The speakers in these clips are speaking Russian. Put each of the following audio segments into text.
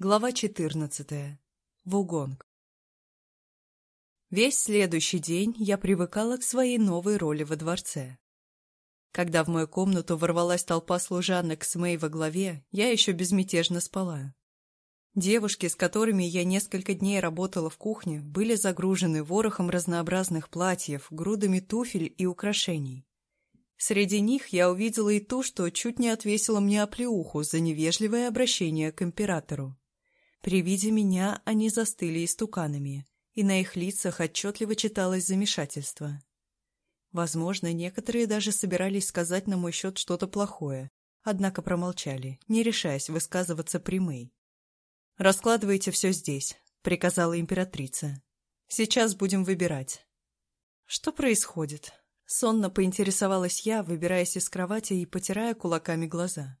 Глава 14. Вугонг. Весь следующий день я привыкала к своей новой роли во дворце. Когда в мою комнату ворвалась толпа служанок с Мэй во главе, я еще безмятежно спала. Девушки, с которыми я несколько дней работала в кухне, были загружены ворохом разнообразных платьев, грудами туфель и украшений. Среди них я увидела и ту, что чуть не отвесила мне оплеуху за невежливое обращение к императору. При виде меня они застыли истуканами, и на их лицах отчетливо читалось замешательство. Возможно, некоторые даже собирались сказать на мой счет что-то плохое, однако промолчали, не решаясь высказываться при Мэй. «Раскладывайте все здесь», — приказала императрица. «Сейчас будем выбирать». «Что происходит?» — сонно поинтересовалась я, выбираясь из кровати и потирая кулаками глаза.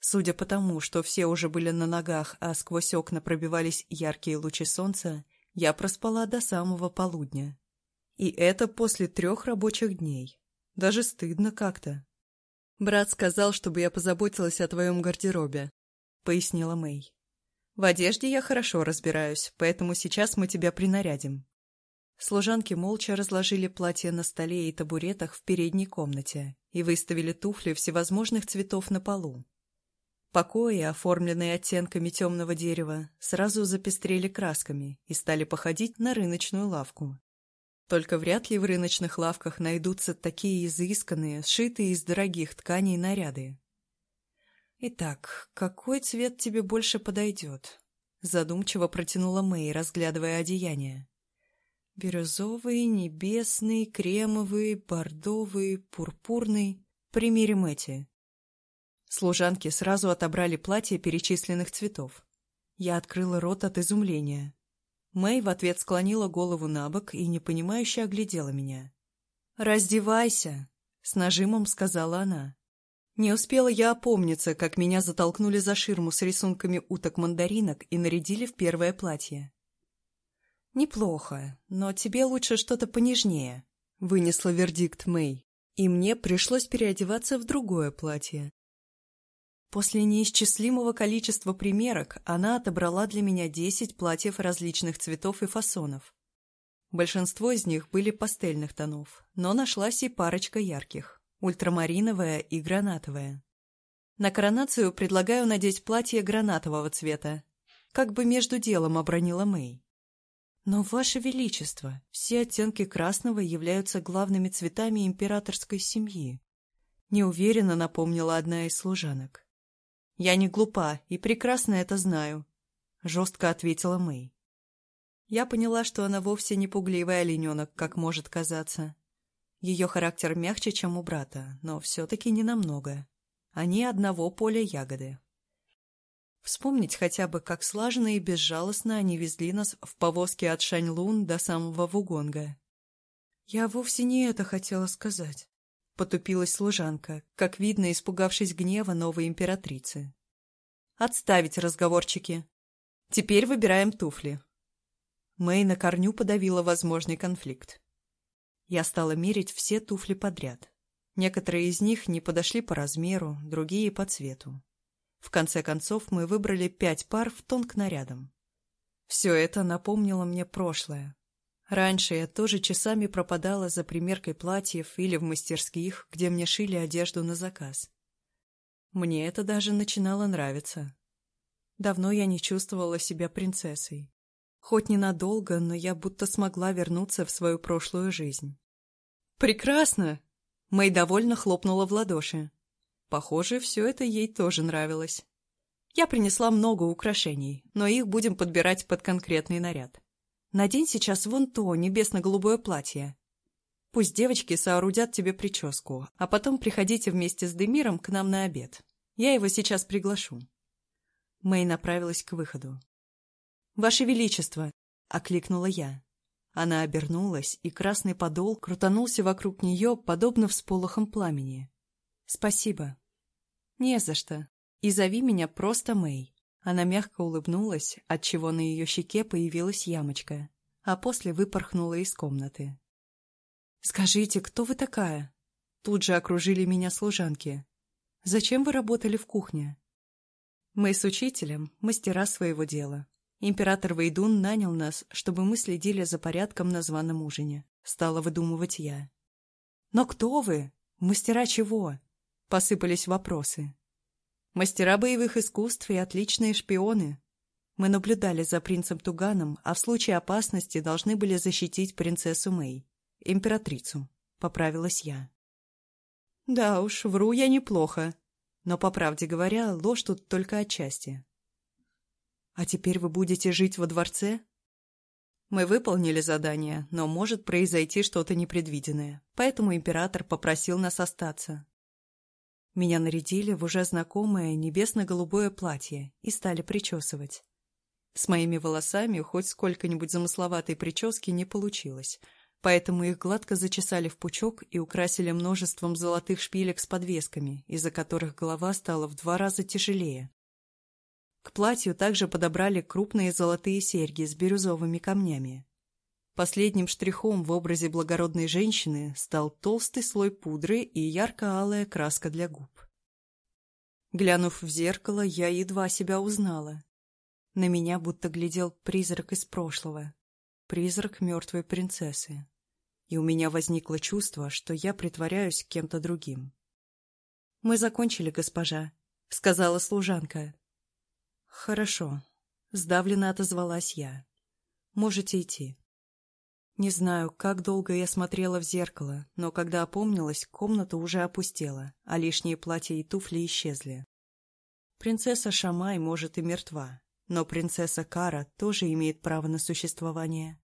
Судя по тому, что все уже были на ногах, а сквозь окна пробивались яркие лучи солнца, я проспала до самого полудня. И это после трех рабочих дней. Даже стыдно как-то. «Брат сказал, чтобы я позаботилась о твоем гардеробе», — пояснила Мэй. «В одежде я хорошо разбираюсь, поэтому сейчас мы тебя принарядим». Служанки молча разложили платья на столе и табуретах в передней комнате и выставили туфли всевозможных цветов на полу. Покои, оформленные оттенками темного дерева, сразу запестрели красками и стали походить на рыночную лавку. Только вряд ли в рыночных лавках найдутся такие изысканные, сшитые из дорогих тканей наряды. «Итак, какой цвет тебе больше подойдет?» Задумчиво протянула Мэй, разглядывая одеяние. «Бирюзовый, небесный, кремовый, бордовый, пурпурный. Примерим эти». Служанки сразу отобрали платья перечисленных цветов. Я открыла рот от изумления. Мэй в ответ склонила голову на бок и непонимающе оглядела меня. «Раздевайся!» — с нажимом сказала она. Не успела я опомниться, как меня затолкнули за ширму с рисунками уток-мандаринок и нарядили в первое платье. «Неплохо, но тебе лучше что-то понежнее», — вынесла вердикт Мэй. И мне пришлось переодеваться в другое платье, После неисчислимого количества примерок она отобрала для меня десять платьев различных цветов и фасонов. Большинство из них были пастельных тонов, но нашлась и парочка ярких – ультрамариновая и гранатовая. На коронацию предлагаю надеть платье гранатового цвета, как бы между делом обронила Мэй. Но, Ваше Величество, все оттенки красного являются главными цветами императорской семьи. Неуверенно напомнила одна из служанок. «Я не глупа и прекрасно это знаю», — жестко ответила Мэй. Я поняла, что она вовсе не пугливый олененок, как может казаться. Ее характер мягче, чем у брата, но все-таки не намного. Они одного поля ягоды. Вспомнить хотя бы, как слаженно и безжалостно они везли нас в повозке от Шаньлун до самого Вугонга. Я вовсе не это хотела сказать. Потупилась служанка, как видно, испугавшись гнева новой императрицы. «Отставить разговорчики. Теперь выбираем туфли». Мэй на корню подавила возможный конфликт. Я стала мерить все туфли подряд. Некоторые из них не подошли по размеру, другие — по цвету. В конце концов мы выбрали пять пар в тон к нарядам. Все это напомнило мне прошлое, Раньше я тоже часами пропадала за примеркой платьев или в мастерских, где мне шили одежду на заказ. Мне это даже начинало нравиться. Давно я не чувствовала себя принцессой. Хоть ненадолго, но я будто смогла вернуться в свою прошлую жизнь. «Прекрасно!» Мэй довольно хлопнула в ладоши. Похоже, все это ей тоже нравилось. Я принесла много украшений, но их будем подбирать под конкретный наряд. Надень сейчас вон то небесно-голубое платье. Пусть девочки соорудят тебе прическу, а потом приходите вместе с Демиром к нам на обед. Я его сейчас приглашу». Мэй направилась к выходу. «Ваше Величество!» — окликнула я. Она обернулась, и красный подол крутанулся вокруг нее, подобно всполохам пламени. «Спасибо». «Не за что. И зови меня просто Мэй». Она мягко улыбнулась, отчего на ее щеке появилась ямочка, а после выпорхнула из комнаты. «Скажите, кто вы такая?» Тут же окружили меня служанки. «Зачем вы работали в кухне?» Мы с учителем – мастера своего дела. Император Вейдун нанял нас, чтобы мы следили за порядком на званом ужине. Стала выдумывать я. «Но кто вы? Мастера чего?» Посыпались вопросы. «Мастера боевых искусств и отличные шпионы. Мы наблюдали за принцем Туганом, а в случае опасности должны были защитить принцессу Мэй, императрицу», — поправилась я. «Да уж, вру я неплохо. Но, по правде говоря, ложь тут только отчасти. А теперь вы будете жить во дворце? Мы выполнили задание, но может произойти что-то непредвиденное, поэтому император попросил нас остаться. Меня нарядили в уже знакомое небесно-голубое платье и стали причесывать. С моими волосами хоть сколько-нибудь замысловатой прически не получилось, поэтому их гладко зачесали в пучок и украсили множеством золотых шпилек с подвесками, из-за которых голова стала в два раза тяжелее. К платью также подобрали крупные золотые серьги с бирюзовыми камнями. Последним штрихом в образе благородной женщины стал толстый слой пудры и ярко-алая краска для губ. Глянув в зеркало, я едва себя узнала. На меня будто глядел призрак из прошлого, призрак мертвой принцессы. И у меня возникло чувство, что я притворяюсь кем-то другим. «Мы закончили, госпожа», — сказала служанка. «Хорошо», — сдавленно отозвалась я. «Можете идти». Не знаю, как долго я смотрела в зеркало, но когда опомнилась, комната уже опустела, а лишние платья и туфли исчезли. Принцесса Шамай может и мертва, но принцесса Кара тоже имеет право на существование.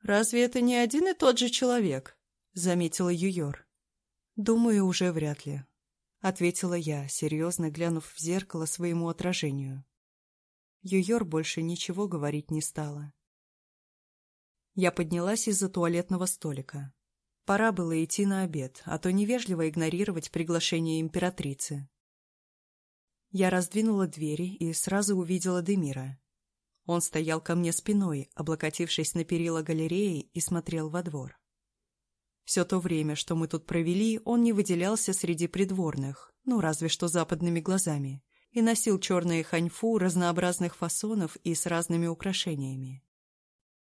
«Разве это не один и тот же человек?» — заметила Юйор. «Думаю, уже вряд ли», — ответила я, серьезно глянув в зеркало своему отражению. Юйор больше ничего говорить не стала. Я поднялась из-за туалетного столика. Пора было идти на обед, а то невежливо игнорировать приглашение императрицы. Я раздвинула двери и сразу увидела Демира. Он стоял ко мне спиной, облокотившись на перила галереи и смотрел во двор. Все то время, что мы тут провели, он не выделялся среди придворных, ну, разве что западными глазами и носил черные ханьфу разнообразных фасонов и с разными украшениями.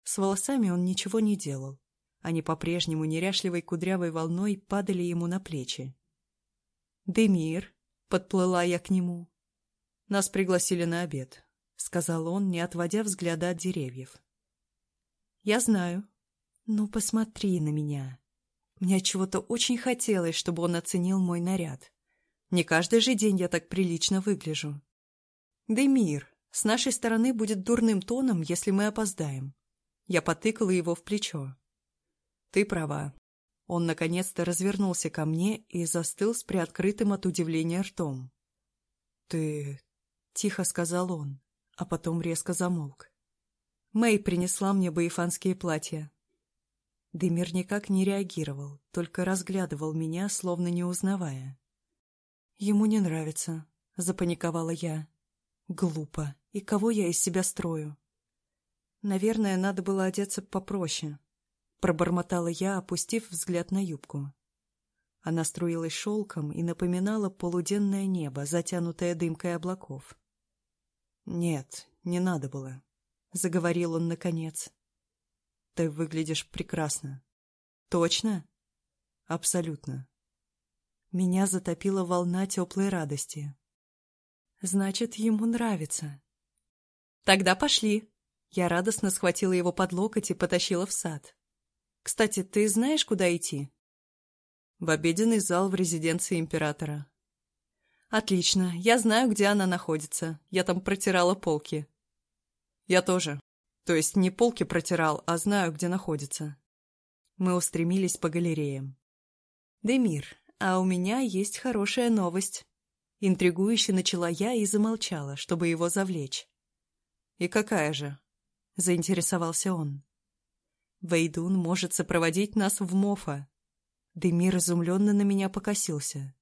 С волосами он ничего не делал. Они по-прежнему неряшливой кудрявой волной падали ему на плечи. «Демир», — подплыла я к нему. «Нас пригласили на обед», — сказал он, не отводя взгляда от деревьев. «Я знаю. Ну, посмотри на меня. Мне чего-то очень хотелось, чтобы он оценил мой наряд. Не каждый же день я так прилично выгляжу. Демир, с нашей стороны будет дурным тоном, если мы опоздаем. Я потыкала его в плечо. Ты права. Он наконец-то развернулся ко мне и застыл с приоткрытым от удивления ртом. Ты... Тихо сказал он, а потом резко замолк. Мэй принесла мне боефанские платья. Демир никак не реагировал, только разглядывал меня, словно не узнавая. «Ему не нравится», — запаниковала я. «Глупо. И кого я из себя строю?» «Наверное, надо было одеться попроще», — пробормотала я, опустив взгляд на юбку. Она струилась шелком и напоминала полуденное небо, затянутое дымкой облаков. «Нет, не надо было», — заговорил он наконец. «Ты выглядишь прекрасно». «Точно?» «Абсолютно. Меня затопила волна теплой радости. Значит, ему нравится. Тогда пошли. Я радостно схватила его под локоть и потащила в сад. Кстати, ты знаешь, куда идти? В обеденный зал в резиденции императора. Отлично, я знаю, где она находится. Я там протирала полки. Я тоже. То есть не полки протирал, а знаю, где находится. Мы устремились по галереям. Демир, а у меня есть хорошая новость. Интригующе начала я и замолчала, чтобы его завлечь. «И какая же?» — заинтересовался он. «Вейдун может сопроводить нас в Мофа». Демир изумленно на меня покосился.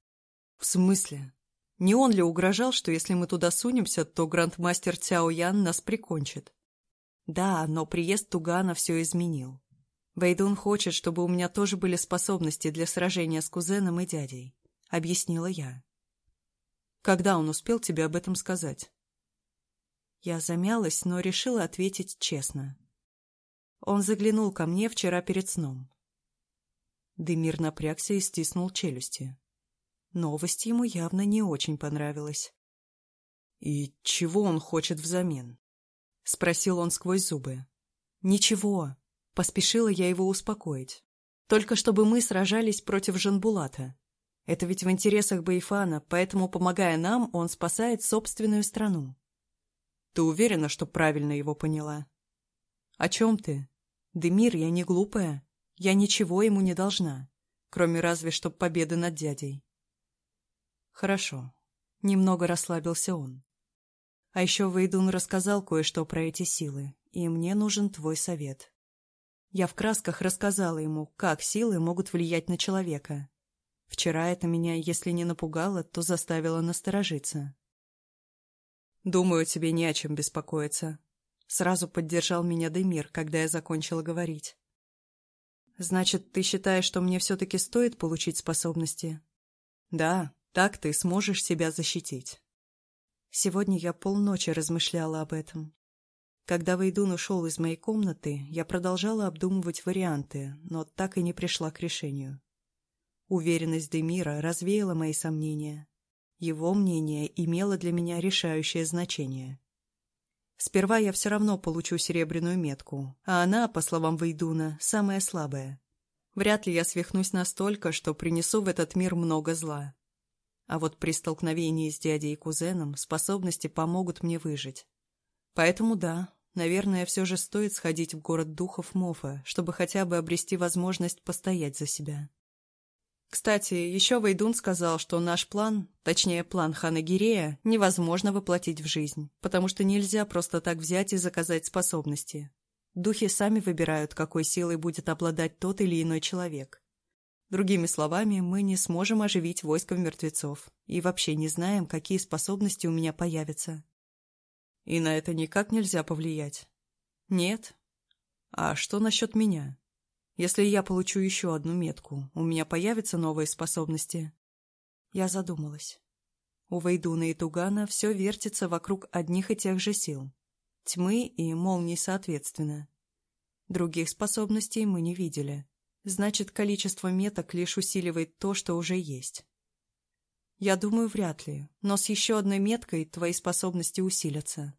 «В смысле? Не он ли угрожал, что если мы туда сунемся, то грандмастер Цяо Ян нас прикончит?» «Да, но приезд Тугана все изменил. Вейдун хочет, чтобы у меня тоже были способности для сражения с кузеном и дядей», — объяснила я. Когда он успел тебе об этом сказать?» Я замялась, но решила ответить честно. Он заглянул ко мне вчера перед сном. Демир напрягся и стиснул челюсти. Новость ему явно не очень понравилась. «И чего он хочет взамен?» — спросил он сквозь зубы. «Ничего», — поспешила я его успокоить. «Только чтобы мы сражались против Жанбулата. Это ведь в интересах Байфана, поэтому, помогая нам, он спасает собственную страну». «Ты уверена, что правильно его поняла?» «О чем ты? Демир, я не глупая. Я ничего ему не должна, кроме разве что победы над дядей». «Хорошо». Немного расслабился он. А еще Вейдун рассказал кое-что про эти силы, и мне нужен твой совет. Я в красках рассказала ему, как силы могут влиять на человека. Вчера это меня, если не напугало, то заставило насторожиться. «Думаю, тебе не о чем беспокоиться», — сразу поддержал меня Демир, когда я закончила говорить. «Значит, ты считаешь, что мне все-таки стоит получить способности?» «Да, так ты сможешь себя защитить». Сегодня я полночи размышляла об этом. Когда Вейдун ушел из моей комнаты, я продолжала обдумывать варианты, но так и не пришла к решению. Уверенность Демира развеяла мои сомнения. Его мнение имело для меня решающее значение. Сперва я все равно получу серебряную метку, а она, по словам Вейдуна, самая слабая. Вряд ли я свихнусь настолько, что принесу в этот мир много зла. А вот при столкновении с дядей и кузеном способности помогут мне выжить. Поэтому да, наверное, все же стоит сходить в город духов Мофа, чтобы хотя бы обрести возможность постоять за себя. Кстати, еще Вейдун сказал, что наш план, точнее план Хана Гирея, невозможно воплотить в жизнь, потому что нельзя просто так взять и заказать способности. Духи сами выбирают, какой силой будет обладать тот или иной человек. Другими словами, мы не сможем оживить войско мертвецов и вообще не знаем, какие способности у меня появятся. И на это никак нельзя повлиять. Нет. А что насчет меня? Если я получу еще одну метку, у меня появятся новые способности? Я задумалась. У Вейдуна и Тугана все вертится вокруг одних и тех же сил. Тьмы и молний соответственно. Других способностей мы не видели. Значит, количество меток лишь усиливает то, что уже есть. Я думаю, вряд ли, но с еще одной меткой твои способности усилятся.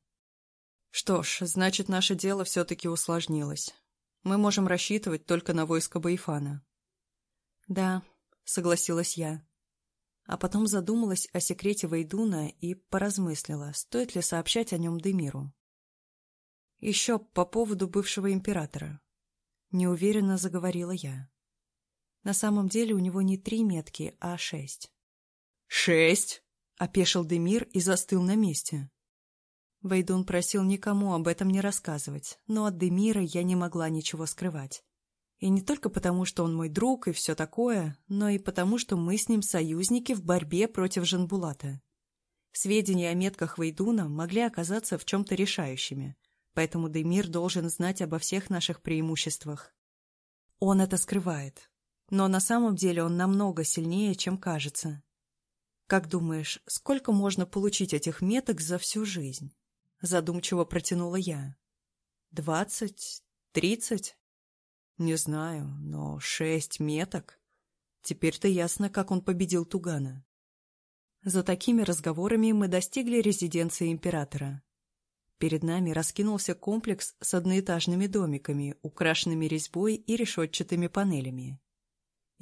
Что ж, значит, наше дело все-таки усложнилось. Мы можем рассчитывать только на войско Байфана. Да, согласилась я. А потом задумалась о секрете Вейдуна и поразмыслила, стоит ли сообщать о нем Демиру. Еще по поводу бывшего императора. Неуверенно заговорила я. На самом деле у него не три метки, а шесть. «Шесть?» — опешил Демир и застыл на месте. Вейдун просил никому об этом не рассказывать, но от Демира я не могла ничего скрывать. И не только потому, что он мой друг и все такое, но и потому, что мы с ним союзники в борьбе против Жанбулата. Сведения о метках Вейдуна могли оказаться в чем-то решающими, поэтому Демир должен знать обо всех наших преимуществах. Он это скрывает, но на самом деле он намного сильнее, чем кажется. Как думаешь, сколько можно получить этих меток за всю жизнь? Задумчиво протянула я. Двадцать? Тридцать? Не знаю, но шесть меток? Теперь-то ясно, как он победил Тугана. За такими разговорами мы достигли резиденции императора. Перед нами раскинулся комплекс с одноэтажными домиками, украшенными резьбой и решетчатыми панелями.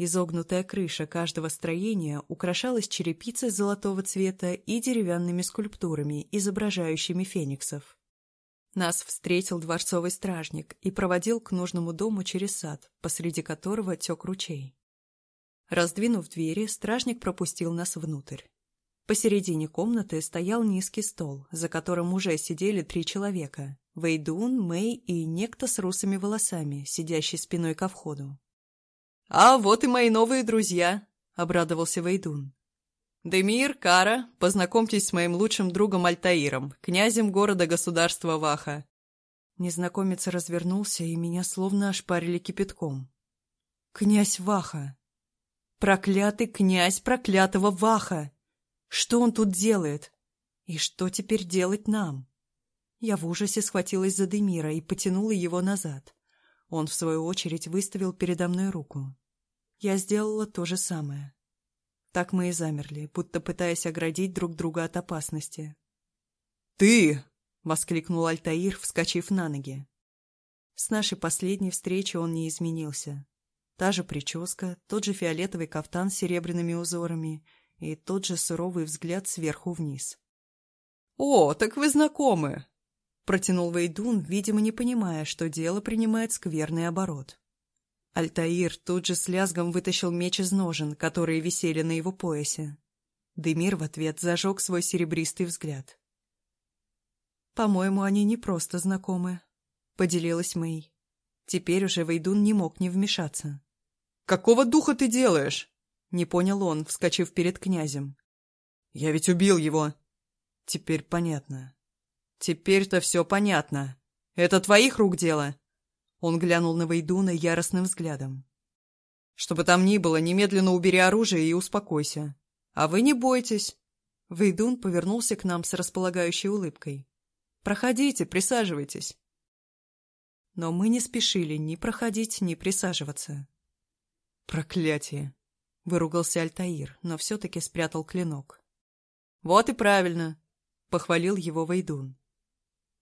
Изогнутая крыша каждого строения украшалась черепицей золотого цвета и деревянными скульптурами, изображающими фениксов. Нас встретил дворцовый стражник и проводил к нужному дому через сад, посреди которого тек ручей. Раздвинув двери, стражник пропустил нас внутрь. Посередине комнаты стоял низкий стол, за которым уже сидели три человека – Вейдун, Мэй и некто с русыми волосами, сидящий спиной ко входу. «А вот и мои новые друзья!» – обрадовался Вейдун. «Демир, Кара, познакомьтесь с моим лучшим другом Альтаиром, князем города-государства Ваха». Незнакомец развернулся, и меня словно ошпарили кипятком. «Князь Ваха! Проклятый князь проклятого Ваха!» Что он тут делает? И что теперь делать нам? Я в ужасе схватилась за Демира и потянула его назад. Он, в свою очередь, выставил передо мной руку. Я сделала то же самое. Так мы и замерли, будто пытаясь оградить друг друга от опасности. «Ты!» — воскликнул Альтаир, вскочив на ноги. С нашей последней встречи он не изменился. Та же прическа, тот же фиолетовый кафтан с серебряными узорами и тот же суровый взгляд сверху вниз. «О, так вы знакомы!» — протянул Вейдун, видимо, не понимая, что дело принимает скверный оборот. Альтаир тут же с лязгом вытащил меч из ножен, которые висели на его поясе. Демир в ответ зажег свой серебристый взгляд. «По-моему, они не просто знакомы», — поделилась Мэй. Теперь уже Вейдун не мог не вмешаться. «Какого духа ты делаешь?» — не понял он, вскочив перед князем. «Я ведь убил его!» «Теперь понятно. Теперь-то все понятно. Это твоих рук дело?» Он глянул на Вейдуна яростным взглядом. «Что бы там ни было, немедленно убери оружие и успокойся. А вы не бойтесь!» Вейдун повернулся к нам с располагающей улыбкой. «Проходите, присаживайтесь». Но мы не спешили ни проходить, ни присаживаться. «Проклятие!» — выругался Альтаир, но все-таки спрятал клинок. «Вот и правильно!» — похвалил его Вейдун.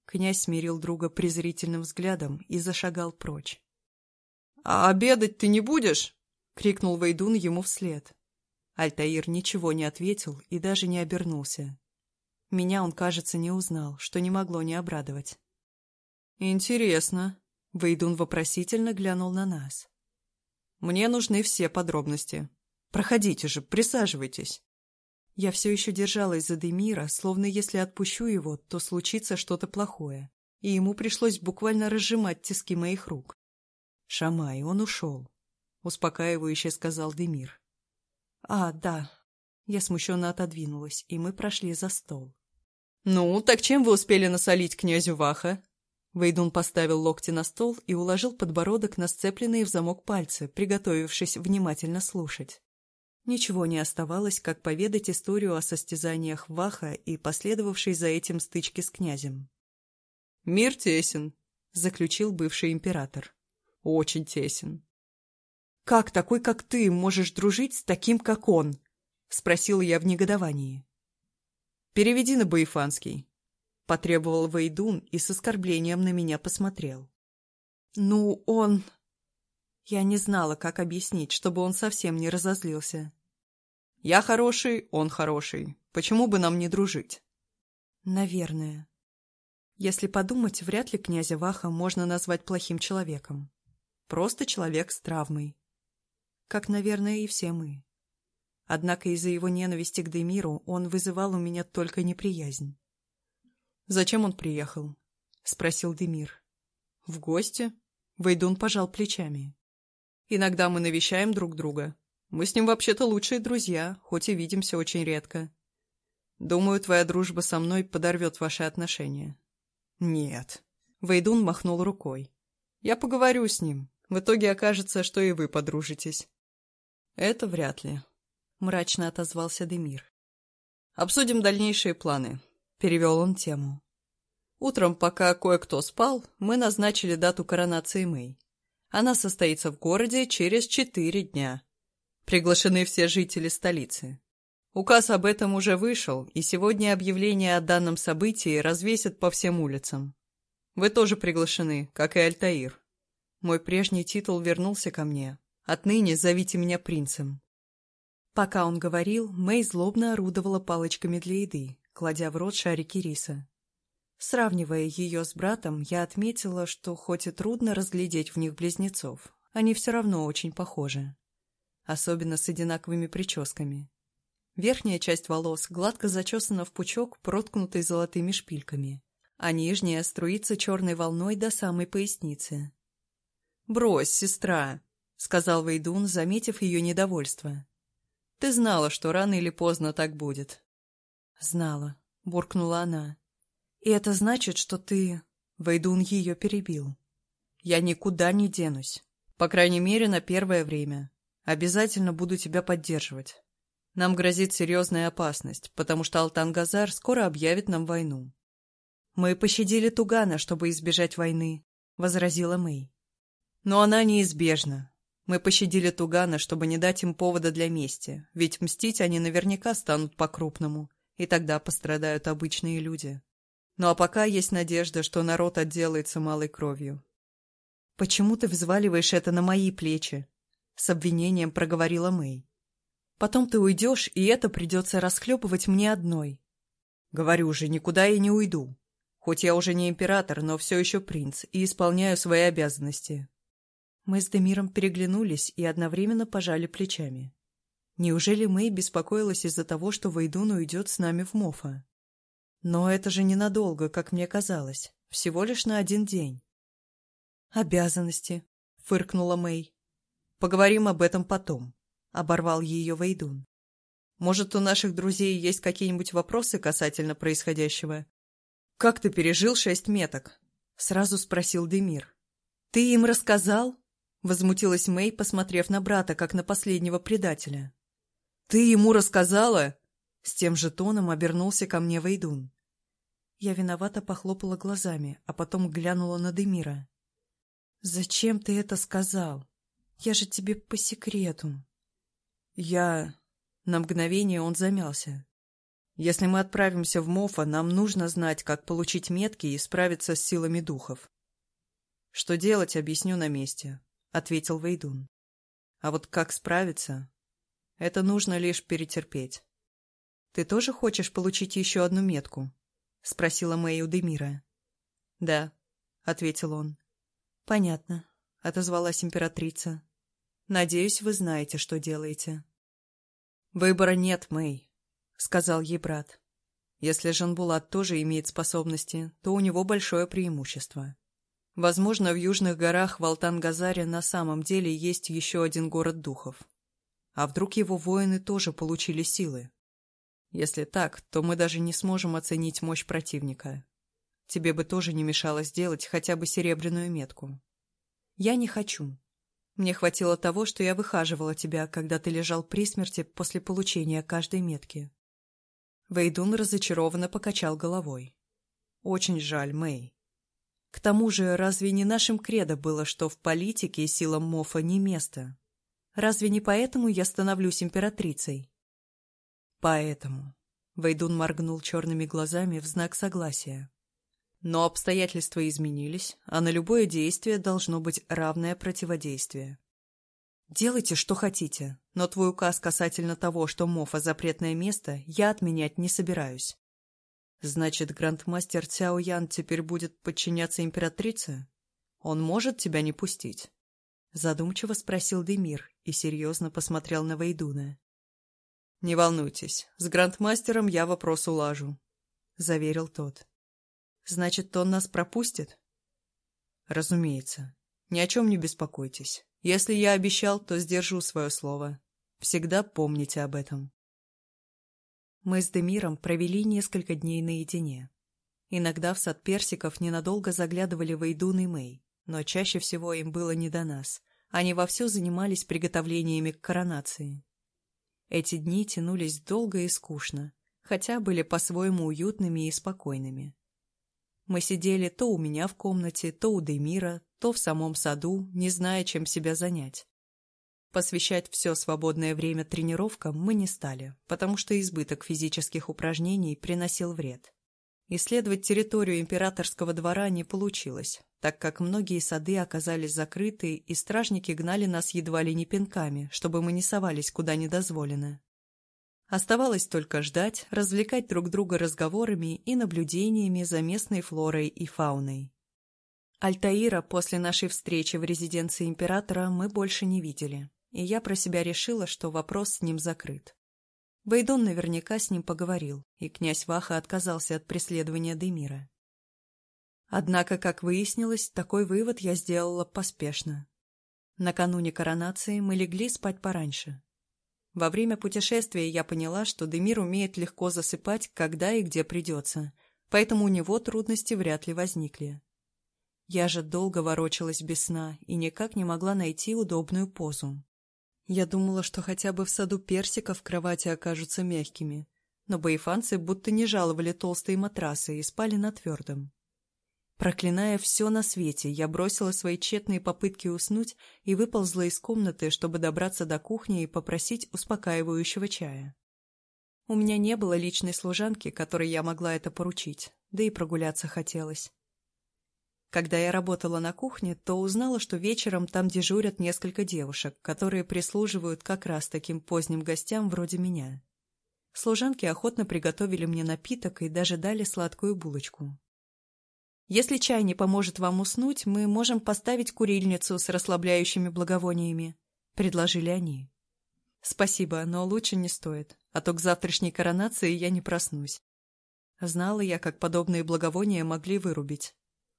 Князь смирил друга презрительным взглядом и зашагал прочь. «А обедать ты не будешь?» — крикнул Вейдун ему вслед. Альтаир ничего не ответил и даже не обернулся. Меня он, кажется, не узнал, что не могло не обрадовать. «Интересно», — Вейдун вопросительно глянул на нас. Мне нужны все подробности. Проходите же, присаживайтесь. Я все еще держалась за Демира, словно если отпущу его, то случится что-то плохое, и ему пришлось буквально разжимать тиски моих рук. «Шамай, он ушел», — успокаивающе сказал Демир. «А, да». Я смущенно отодвинулась, и мы прошли за стол. «Ну, так чем вы успели насолить князю Ваха?» Вейдун поставил локти на стол и уложил подбородок на сцепленные в замок пальцы, приготовившись внимательно слушать. Ничего не оставалось, как поведать историю о состязаниях Ваха и последовавшей за этим стычке с князем. «Мир тесен», — заключил бывший император. «Очень тесен». «Как такой, как ты, можешь дружить с таким, как он?» — спросила я в негодовании. «Переведи на Баифанский», Потребовал Вейдун и с оскорблением на меня посмотрел. «Ну, он...» Я не знала, как объяснить, чтобы он совсем не разозлился. «Я хороший, он хороший. Почему бы нам не дружить?» «Наверное. Если подумать, вряд ли князя Ваха можно назвать плохим человеком. Просто человек с травмой. Как, наверное, и все мы. Однако из-за его ненависти к Демиру он вызывал у меня только неприязнь. «Зачем он приехал?» — спросил Демир. «В гости?» Вейдун пожал плечами. «Иногда мы навещаем друг друга. Мы с ним вообще-то лучшие друзья, хоть и видимся очень редко. Думаю, твоя дружба со мной подорвет ваши отношения». «Нет». Вейдун махнул рукой. «Я поговорю с ним. В итоге окажется, что и вы подружитесь». «Это вряд ли», — мрачно отозвался Демир. «Обсудим дальнейшие планы. — перевел он тему. Утром, пока кое-кто спал, мы назначили дату коронации Мэй. Она состоится в городе через четыре дня. Приглашены все жители столицы. Указ об этом уже вышел, и сегодня объявление о данном событии развесят по всем улицам. Вы тоже приглашены, как и Альтаир. Мой прежний титул вернулся ко мне. Отныне зовите меня принцем. Пока он говорил, Мэй злобно орудовала палочками для еды, кладя в рот шарики риса. Сравнивая ее с братом, я отметила, что хоть и трудно разглядеть в них близнецов, они все равно очень похожи. Особенно с одинаковыми прическами. Верхняя часть волос гладко зачесана в пучок, проткнутый золотыми шпильками, а нижняя струится черной волной до самой поясницы. «Брось, сестра!» — сказал Вейдун, заметив ее недовольство. «Ты знала, что рано или поздно так будет. «Знала», — буркнула она. «И это значит, что ты...» Вейдун ее перебил. «Я никуда не денусь. По крайней мере, на первое время. Обязательно буду тебя поддерживать. Нам грозит серьезная опасность, потому что Алтангазар скоро объявит нам войну. «Мы пощадили Тугана, чтобы избежать войны», — возразила Мэй. «Но она неизбежна. Мы пощадили Тугана, чтобы не дать им повода для мести, ведь мстить они наверняка станут по-крупному, и тогда пострадают обычные люди. Ну а пока есть надежда, что народ отделается малой кровью». «Почему ты взваливаешь это на мои плечи?» — с обвинением проговорила Мэй. Потом ты уйдешь, и это придется расхлебывать мне одной. Говорю же, никуда я не уйду. Хоть я уже не император, но все еще принц, и исполняю свои обязанности. Мы с Демиром переглянулись и одновременно пожали плечами. Неужели Мэй беспокоилась из-за того, что Вейдун уйдет с нами в Мофа? Но это же ненадолго, как мне казалось, всего лишь на один день. «Обязанности», — фыркнула Мэй. «Поговорим об этом потом», — оборвал ее Вейдун. «Может, у наших друзей есть какие-нибудь вопросы касательно происходящего?» «Как ты пережил шесть меток?» — сразу спросил Демир. «Ты им рассказал?» — возмутилась Мэй, посмотрев на брата, как на последнего предателя. «Ты ему рассказала?» С тем же тоном обернулся ко мне Вейдун. Я виновато похлопала глазами, а потом глянула на Демира. «Зачем ты это сказал? Я же тебе по секрету». «Я...» На мгновение он замялся. «Если мы отправимся в Мофа, нам нужно знать, как получить метки и справиться с силами духов». «Что делать, объясню на месте», — ответил Вейдун. «А вот как справиться? Это нужно лишь перетерпеть». «Ты тоже хочешь получить еще одну метку?» — спросила Мэй у Демира. «Да», — ответил он. «Понятно», — отозвалась императрица. «Надеюсь, вы знаете, что делаете». «Выбора нет, Мэй», — сказал ей брат. «Если Жанбулат тоже имеет способности, то у него большое преимущество. Возможно, в южных горах в Алтан-Газаре на самом деле есть еще один город духов. А вдруг его воины тоже получили силы? Если так, то мы даже не сможем оценить мощь противника. Тебе бы тоже не мешало сделать хотя бы серебряную метку». «Я не хочу», мне хватило того, что я выхаживала тебя, когда ты лежал при смерти после получения каждой метки. Вейдун разочарованно покачал головой. Очень жаль, Мэй. К тому же, разве не нашим кредо было, что в политике силам Мофа не место? Разве не поэтому я становлюсь императрицей? Поэтому. Вейдун моргнул черными глазами в знак согласия. Но обстоятельства изменились, а на любое действие должно быть равное противодействие. Делайте, что хотите, но твой указ касательно того, что Мофа запретное место, я отменять не собираюсь. Значит, грандмастер Цяо Ян теперь будет подчиняться императрице? Он может тебя не пустить? Задумчиво спросил Демир и серьезно посмотрел на Вейдуна. «Не волнуйтесь, с грандмастером я вопрос улажу», — заверил тот. Значит, он нас пропустит? Разумеется. Ни о чем не беспокойтесь. Если я обещал, то сдержу свое слово. Всегда помните об этом. Мы с Демиром провели несколько дней наедине. Иногда в сад персиков ненадолго заглядывали Вейдун и Мэй, но чаще всего им было не до нас. Они вовсю занимались приготовлениями к коронации. Эти дни тянулись долго и скучно, хотя были по-своему уютными и спокойными. Мы сидели то у меня в комнате, то у Демира, то в самом саду, не зная, чем себя занять. Посвящать все свободное время тренировкам мы не стали, потому что избыток физических упражнений приносил вред. Исследовать территорию императорского двора не получилось, так как многие сады оказались закрыты, и стражники гнали нас едва ли не пинками, чтобы мы не совались куда не дозволено. Оставалось только ждать, развлекать друг друга разговорами и наблюдениями за местной флорой и фауной. Альтаира после нашей встречи в резиденции императора мы больше не видели, и я про себя решила, что вопрос с ним закрыт. Бейдон наверняка с ним поговорил, и князь Ваха отказался от преследования Демира. Однако, как выяснилось, такой вывод я сделала поспешно. Накануне коронации мы легли спать пораньше, во время путешествия я поняла, что Демир умеет легко засыпать, когда и где придется, поэтому у него трудности вряд ли возникли. Я же долго ворочалась без сна и никак не могла найти удобную позу. Я думала, что хотя бы в саду персиков кровати окажутся мягкими, но боефанцы будто не жаловали толстые матрасы и спали на твердом. Проклиная все на свете, я бросила свои тщетные попытки уснуть и выползла из комнаты, чтобы добраться до кухни и попросить успокаивающего чая. У меня не было личной служанки, которой я могла это поручить, да и прогуляться хотелось. Когда я работала на кухне, то узнала, что вечером там дежурят несколько девушек, которые прислуживают как раз таким поздним гостям вроде меня. Служанки охотно приготовили мне напиток и даже дали сладкую булочку. Если чай не поможет вам уснуть, мы можем поставить курильницу с расслабляющими благовониями, — предложили они. Спасибо, но лучше не стоит, а то к завтрашней коронации я не проснусь. Знала я, как подобные благовония могли вырубить.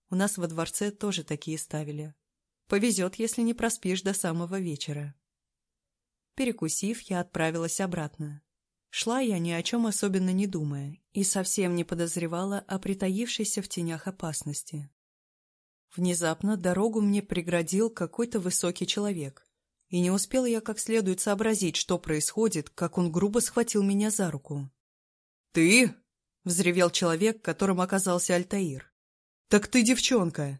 У нас во дворце тоже такие ставили. Повезет, если не проспишь до самого вечера. Перекусив, я отправилась обратно. Шла я ни о чем особенно не думая и совсем не подозревала о притаившейся в тенях опасности. Внезапно дорогу мне преградил какой-то высокий человек, и не успела я как следует сообразить, что происходит, как он грубо схватил меня за руку. «Ты?» — взревел человек, которым оказался Альтаир. «Так ты девчонка!»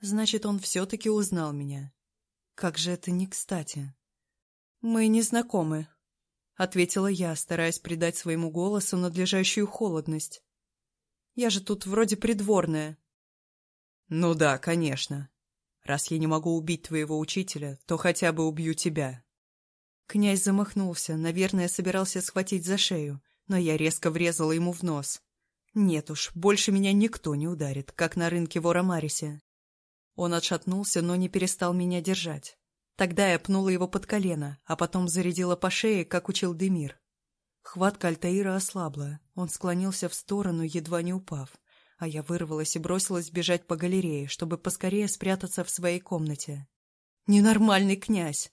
Значит, он все-таки узнал меня. Как же это не кстати. «Мы не знакомы», — ответила я, стараясь придать своему голосу надлежащую холодность. «Я же тут вроде придворная». «Ну да, конечно. Раз я не могу убить твоего учителя, то хотя бы убью тебя». Князь замахнулся, наверное, собирался схватить за шею, но я резко врезала ему в нос. Нет уж, больше меня никто не ударит, как на рынке в Орамарисе. Он отшатнулся, но не перестал меня держать. Тогда я пнула его под колено, а потом зарядила по шее, как учил Демир. Хватка Альтаира ослабла, он склонился в сторону, едва не упав, а я вырвалась и бросилась бежать по галерее, чтобы поскорее спрятаться в своей комнате. Ненормальный князь!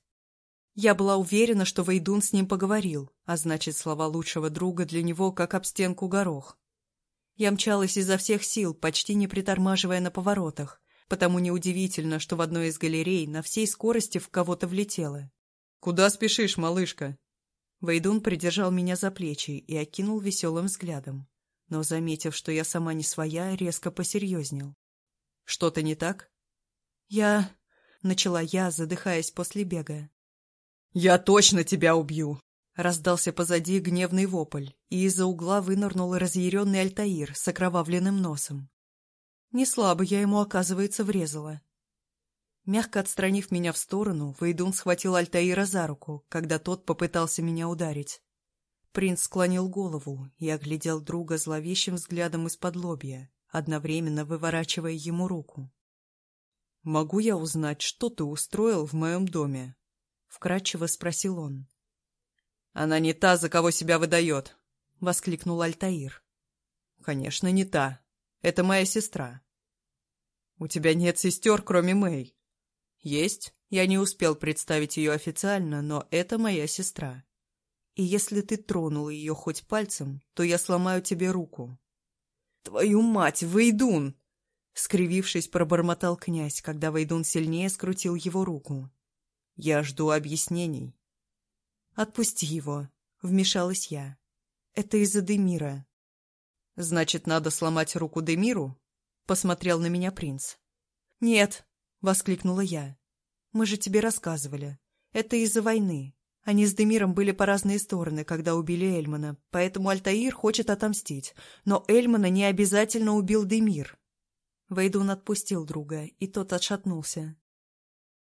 Я была уверена, что Вейдун с ним поговорил, а значит, слова лучшего друга для него как об стенку горох. Я мчалась изо всех сил, почти не притормаживая на поворотах, потому неудивительно, что в одной из галерей на всей скорости в кого-то влетело. «Куда спешишь, малышка?» Вейдун придержал меня за плечи и окинул веселым взглядом, но, заметив, что я сама не своя, резко посерьезнел. «Что-то не так?» «Я...» — начала я, задыхаясь после бега. «Я точно тебя убью!» Раздался позади гневный вопль, и из-за угла вынырнул разъяренный Альтаир с окровавленным носом. Не слабо я ему, оказывается, врезала. Мягко отстранив меня в сторону, Вейдун схватил Альтаира за руку, когда тот попытался меня ударить. Принц склонил голову и оглядел друга зловещим взглядом из-под лобья, одновременно выворачивая ему руку. «Могу я узнать, что ты устроил в моем доме?» — вкратчиво спросил он. «Она не та, за кого себя выдает!» — воскликнул Альтаир. «Конечно, не та. Это моя сестра». «У тебя нет сестер, кроме Мэй?» «Есть. Я не успел представить ее официально, но это моя сестра. И если ты тронул ее хоть пальцем, то я сломаю тебе руку». «Твою мать, Вейдун!» Скривившись, пробормотал князь, когда Вейдун сильнее скрутил его руку. «Я жду объяснений». «Отпусти его», — вмешалась я. «Это из-за Демира». «Значит, надо сломать руку Демиру?» — посмотрел на меня принц. «Нет», — воскликнула я. «Мы же тебе рассказывали. Это из-за войны. Они с Демиром были по разные стороны, когда убили Эльмана, поэтому Альтаир хочет отомстить. Но Эльмана не обязательно убил Демир». Вейдун отпустил друга, и тот отшатнулся.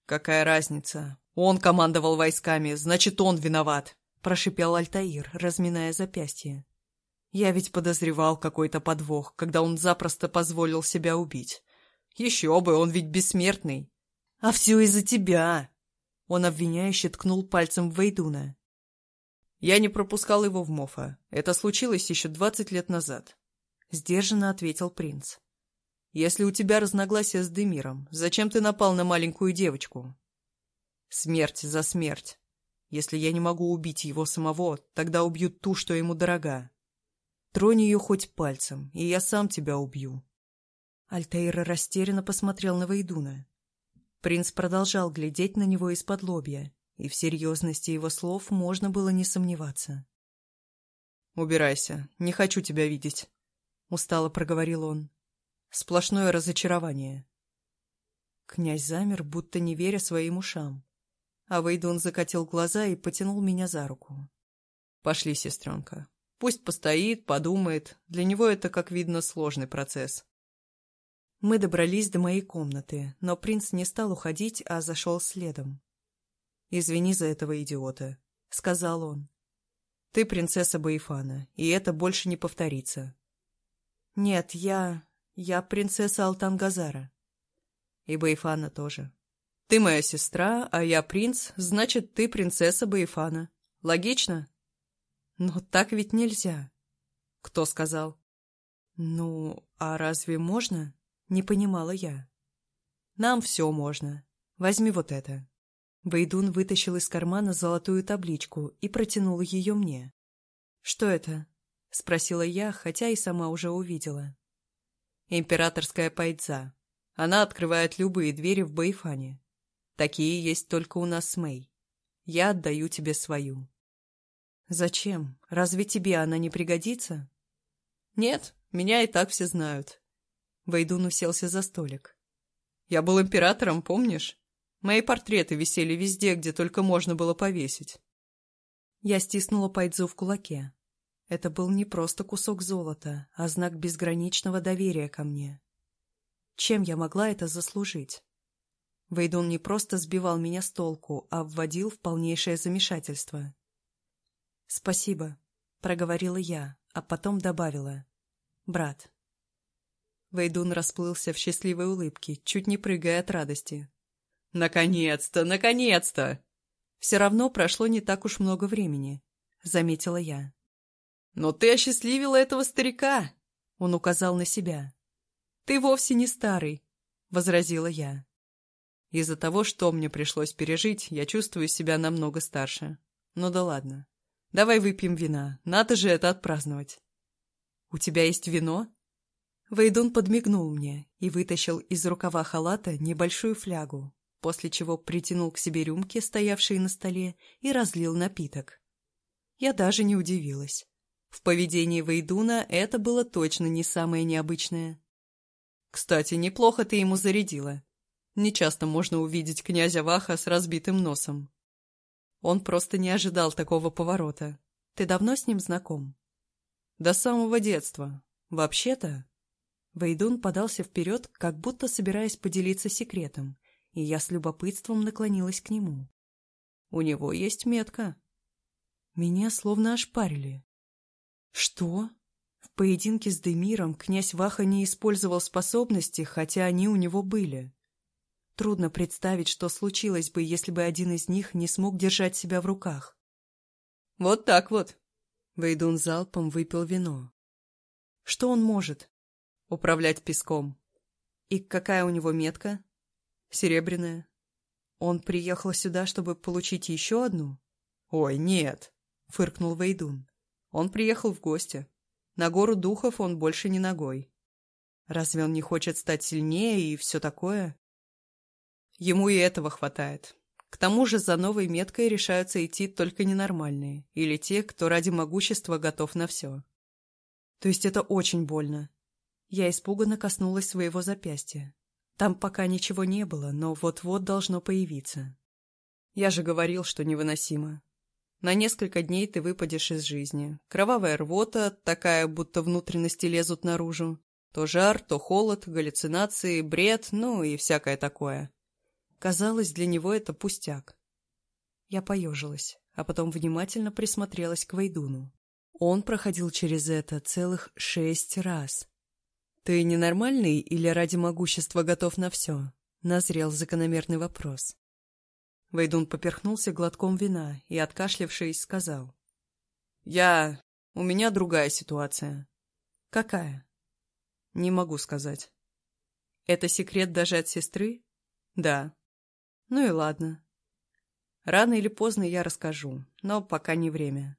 «Какая разница? Он командовал войсками, значит, он виноват!» — прошипел Альтаир, разминая запястье. «Я ведь подозревал какой-то подвох, когда он запросто позволил себя убить. Еще бы, он ведь бессмертный!» «А все из-за тебя!» Он обвиняюще ткнул пальцем в Вейдуна. «Я не пропускал его в Мофа. Это случилось еще двадцать лет назад», — сдержанно ответил принц. «Если у тебя разногласия с Демиром, зачем ты напал на маленькую девочку?» «Смерть за смерть. Если я не могу убить его самого, тогда убьют ту, что ему дорога. Тронь ее хоть пальцем, и я сам тебя убью». Альтаир растерянно посмотрел на Вейдуна. Принц продолжал глядеть на него из-под лобья, и в серьезности его слов можно было не сомневаться. «Убирайся, не хочу тебя видеть», — устало проговорил он. «Сплошное разочарование». Князь замер, будто не веря своим ушам. А Вейдун закатил глаза и потянул меня за руку. «Пошли, сестренка. Пусть постоит, подумает. Для него это, как видно, сложный процесс». Мы добрались до моей комнаты, но принц не стал уходить, а зашел следом. «Извини за этого идиота», — сказал он. «Ты принцесса Баифана, и это больше не повторится». «Нет, я... я принцесса Алтангазара». «И Баифана тоже. Ты моя сестра, а я принц, значит, ты принцесса Баифана. Логично?» «Но так ведь нельзя». «Кто сказал?» «Ну, а разве можно?» Не понимала я. «Нам все можно. Возьми вот это». Вейдун вытащил из кармана золотую табличку и протянул ее мне. «Что это?» — спросила я, хотя и сама уже увидела. «Императорская пайдза. Она открывает любые двери в Баифане. Такие есть только у нас с Мэй. Я отдаю тебе свою». «Зачем? Разве тебе она не пригодится?» «Нет, меня и так все знают. Вейдун уселся за столик. «Я был императором, помнишь? Мои портреты висели везде, где только можно было повесить». Я стиснула Пайдзу в кулаке. Это был не просто кусок золота, а знак безграничного доверия ко мне. Чем я могла это заслужить? Вейдун не просто сбивал меня с толку, а вводил в полнейшее замешательство. «Спасибо», — проговорила я, а потом добавила. «Брат». Вейдун расплылся в счастливой улыбке, чуть не прыгая от радости. «Наконец-то! Наконец-то!» «Все равно прошло не так уж много времени», — заметила я. «Но ты осчастливила этого старика!» — он указал на себя. «Ты вовсе не старый», — возразила я. «Из-за того, что мне пришлось пережить, я чувствую себя намного старше. Ну да ладно. Давай выпьем вина, надо же это отпраздновать». «У тебя есть вино?» Вейдун подмигнул мне и вытащил из рукава халата небольшую флягу, после чего притянул к себе рюмки, стоявшие на столе, и разлил напиток. Я даже не удивилась. В поведении Вейдуна это было точно не самое необычное. «Кстати, неплохо ты ему зарядила. Нечасто можно увидеть князя Ваха с разбитым носом». Он просто не ожидал такого поворота. Ты давно с ним знаком? До самого детства. Вообще-то, Вейдун подался вперед, как будто собираясь поделиться секретом, и я с любопытством наклонилась к нему. «У него есть метка». Меня словно ошпарили. «Что?» В поединке с Демиром князь Ваха не использовал способности, хотя они у него были. Трудно представить, что случилось бы, если бы один из них не смог держать себя в руках. «Вот так вот!» Вейдун залпом выпил вино. «Что он может?» управлять песком. И какая у него метка? Серебряная. Он приехал сюда, чтобы получить еще одну? Ой, нет, фыркнул Вейдун. Он приехал в гости. На гору духов он больше не ногой. Разве он не хочет стать сильнее и все такое? Ему и этого хватает. К тому же за новой меткой решаются идти только ненормальные, или те, кто ради могущества готов на все. То есть это очень больно. Я испуганно коснулась своего запястья. Там пока ничего не было, но вот-вот должно появиться. Я же говорил, что невыносимо. На несколько дней ты выпадешь из жизни. Кровавая рвота, такая, будто внутренности лезут наружу. То жар, то холод, галлюцинации, бред, ну и всякое такое. Казалось, для него это пустяк. Я поежилась, а потом внимательно присмотрелась к Вейдуну. Он проходил через это целых шесть раз. «Ты ненормальный или ради могущества готов на все?» — назрел закономерный вопрос. Вейдун поперхнулся глотком вина и, откашлявшись, сказал. «Я... У меня другая ситуация». «Какая?» «Не могу сказать». «Это секрет даже от сестры?» «Да». «Ну и ладно. Рано или поздно я расскажу, но пока не время».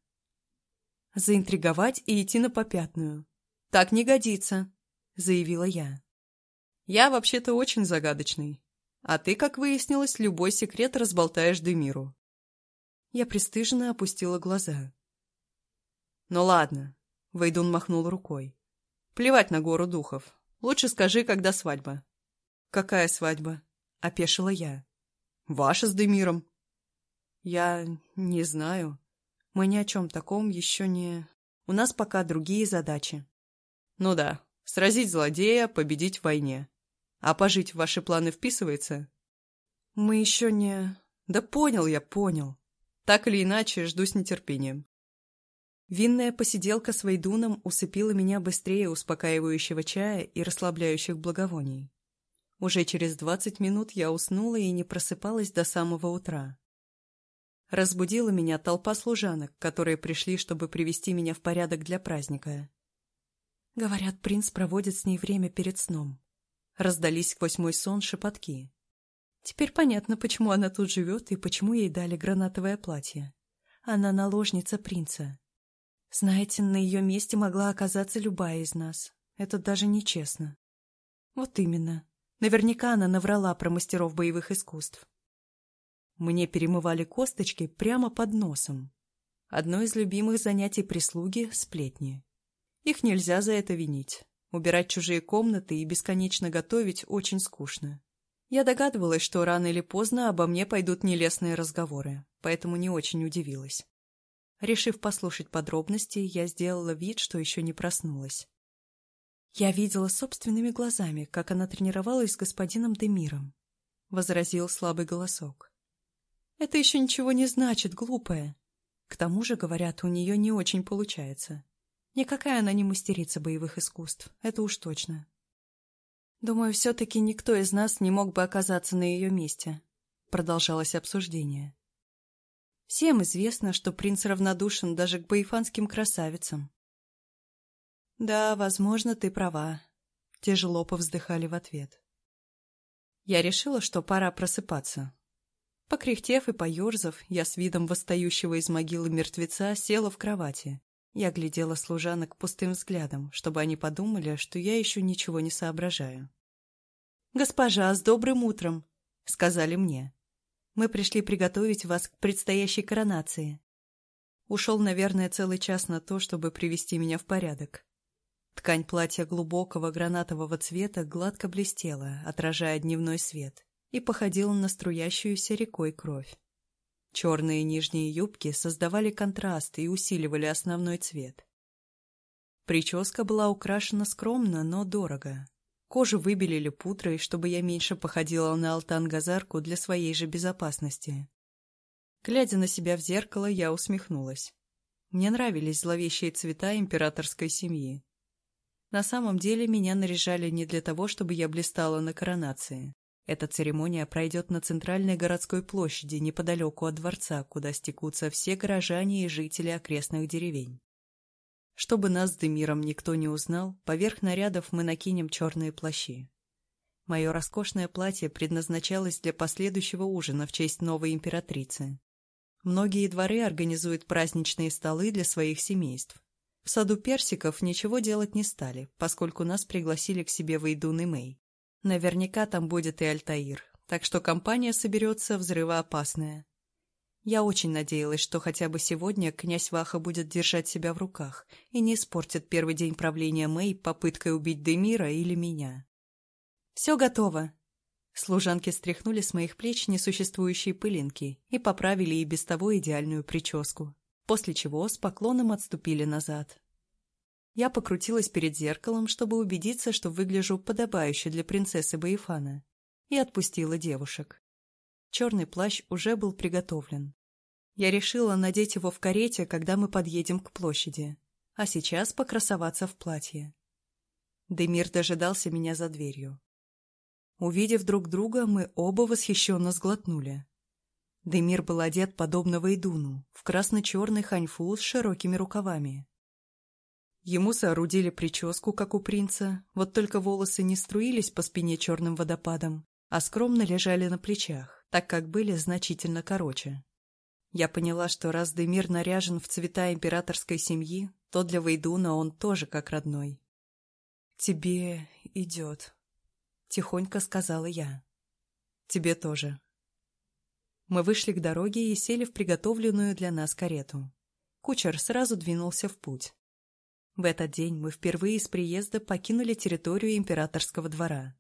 «Заинтриговать и идти на попятную. Так не годится», — заявила я. «Я вообще-то очень загадочный. А ты, как выяснилось, любой секрет разболтаешь Демиру. Я пристыженно опустила глаза. «Ну ладно», — Вейдун махнул рукой. «Плевать на гору духов. Лучше скажи, когда свадьба». «Какая свадьба?» — опешила я. «Ваша с Демиром». «Я не знаю. Мы ни о чем таком еще не... У нас пока другие задачи». «Ну да, сразить злодея, победить в войне. А пожить в ваши планы вписывается?» «Мы еще не...» «Да понял я, понял. Так или иначе, жду с нетерпением». Винная посиделка с Вейдуном усыпила меня быстрее успокаивающего чая и расслабляющих благовоний. Уже через двадцать минут я уснула и не просыпалась до самого утра. Разбудила меня толпа служанок, которые пришли, чтобы привести меня в порядок для праздника. Говорят, принц проводит с ней время перед сном. Раздались сквозь мой сон шепотки. Теперь понятно, почему она тут живет и почему ей дали гранатовое платье. Она наложница принца. Знаете, на ее месте могла оказаться любая из нас. Это даже нечестно. Вот именно. Наверняка она наврала про мастеров боевых искусств. Мне перемывали косточки прямо под носом. Одно из любимых занятий прислуги — сплетни. Их нельзя за это винить. Убирать чужие комнаты и бесконечно готовить очень скучно. Я догадывалась, что рано или поздно обо мне пойдут нелестные разговоры, поэтому не очень удивилась. Решив послушать подробности, я сделала вид, что еще не проснулась. Я видела собственными глазами, как она тренировалась с господином Демиром. Возразил слабый голосок. Это еще ничего не значит, глупая. К тому же, говорят, у нее не очень получается. Никакая она не мастерица боевых искусств, это уж точно. Думаю, все-таки никто из нас не мог бы оказаться на ее месте. Продолжалось обсуждение. Всем известно, что принц равнодушен даже к боефанским красавицам. Да, возможно, ты права. Тяжело повздыхали в ответ. Я решила, что пора просыпаться. Покряхтев и поерзав, я с видом восстающего из могилы мертвеца села в кровати я глядела служанок пустым взглядом, чтобы они подумали, что я еще ничего не соображаю. «Госпожа, с добрым утром!» — сказали мне. «Мы пришли приготовить вас к предстоящей коронации». Ушел, наверное, целый час на то, чтобы привести меня в порядок. Ткань платья глубокого гранатового цвета гладко блестела, отражая дневной свет, и походила на струящуюся рекой кровь. Черные нижние юбки создавали контраст и усиливали основной цвет. Прическа была украшена скромно, но дорого. Кожу выбелили пудрой, чтобы я меньше походила на алтан-газарку для своей же безопасности. Глядя на себя в зеркало, я усмехнулась. Мне нравились зловещие цвета императорской семьи. На самом деле меня наряжали не для того, чтобы я блистала на коронации. Эта церемония пройдет на центральной городской площади неподалеку от дворца, куда стекутся все горожане и жители окрестных деревень. Чтобы нас с Демиром никто не узнал, поверх нарядов мы накинем черные плащи. Мое роскошное платье предназначалось для последующего ужина в честь новой императрицы. Многие дворы организуют праздничные столы для своих семейств. В саду персиков ничего делать не стали, поскольку нас пригласили к себе в Эйдун и Мэй. Наверняка там будет и Альтаир, так что компания соберется взрывоопасная. Я очень надеялась, что хотя бы сегодня князь Ваха будет держать себя в руках и не испортит первый день правления Мэй попыткой убить Демира или меня. «Все готово!» Служанки стряхнули с моих плеч несуществующие пылинки и поправили и без того идеальную прическу, после чего с поклоном отступили назад. Я покрутилась перед зеркалом, чтобы убедиться, что выгляжу подобающе для принцессы Баифана, и отпустила девушек. Черный плащ уже был приготовлен. Я решила надеть его в карете, когда мы подъедем к площади, а сейчас покрасоваться в платье. Демир дожидался меня за дверью. Увидев друг друга, мы оба восхищенно сглотнули. Демир был одет подобно Вейдуну, в красно-черный ханьфу с широкими рукавами. Ему соорудили прическу, как у принца, вот только волосы не струились по спине черным водопадом, а скромно лежали на плечах, так как были значительно короче. Я поняла, что раз Демир наряжен в цвета императорской семьи, то для Вейдуна он тоже как родной. «Тебе идет», — тихонько сказала я. «Тебе тоже». Мы вышли к дороге и сели в приготовленную для нас карету. Кучер сразу двинулся в путь. В этот день мы впервые с приезда покинули территорию императорского двора.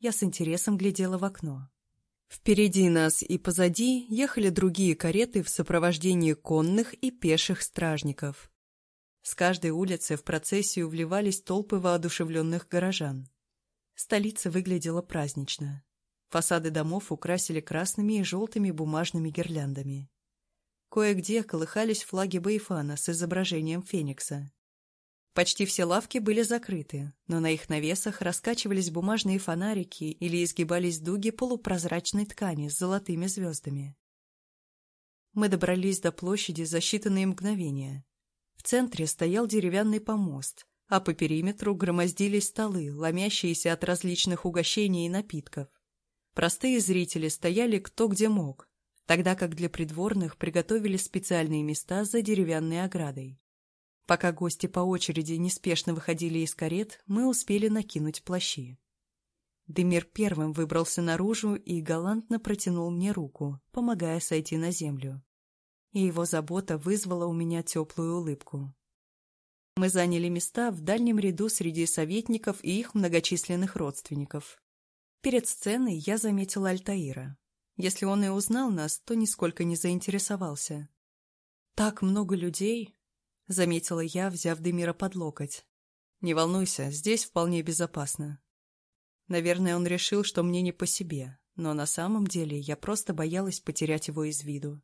Я с интересом глядела в окно. Впереди нас и позади ехали другие кареты в сопровождении конных и пеших стражников. С каждой улицы в процессию вливались толпы воодушевленных горожан. Столица выглядела празднично. Фасады домов украсили красными и желтыми бумажными гирляндами. Кое-где колыхались флаги Баифана с изображением Феникса. Почти все лавки были закрыты, но на их навесах раскачивались бумажные фонарики или изгибались дуги полупрозрачной ткани с золотыми звездами. Мы добрались до площади за считанные мгновения. В центре стоял деревянный помост, а по периметру громоздились столы, ломящиеся от различных угощений и напитков. Простые зрители стояли кто где мог, тогда как для придворных приготовили специальные места за деревянной оградой. Пока гости по очереди неспешно выходили из карет, мы успели накинуть плащи. Демир первым выбрался наружу и галантно протянул мне руку, помогая сойти на землю. И его забота вызвала у меня теплую улыбку. Мы заняли места в дальнем ряду среди советников и их многочисленных родственников. Перед сценой я заметила Альтаира. Если он и узнал нас, то нисколько не заинтересовался. Так много людей, — заметила я, взяв Демира под локоть. «Не волнуйся, здесь вполне безопасно». Наверное, он решил, что мне не по себе, но на самом деле я просто боялась потерять его из виду.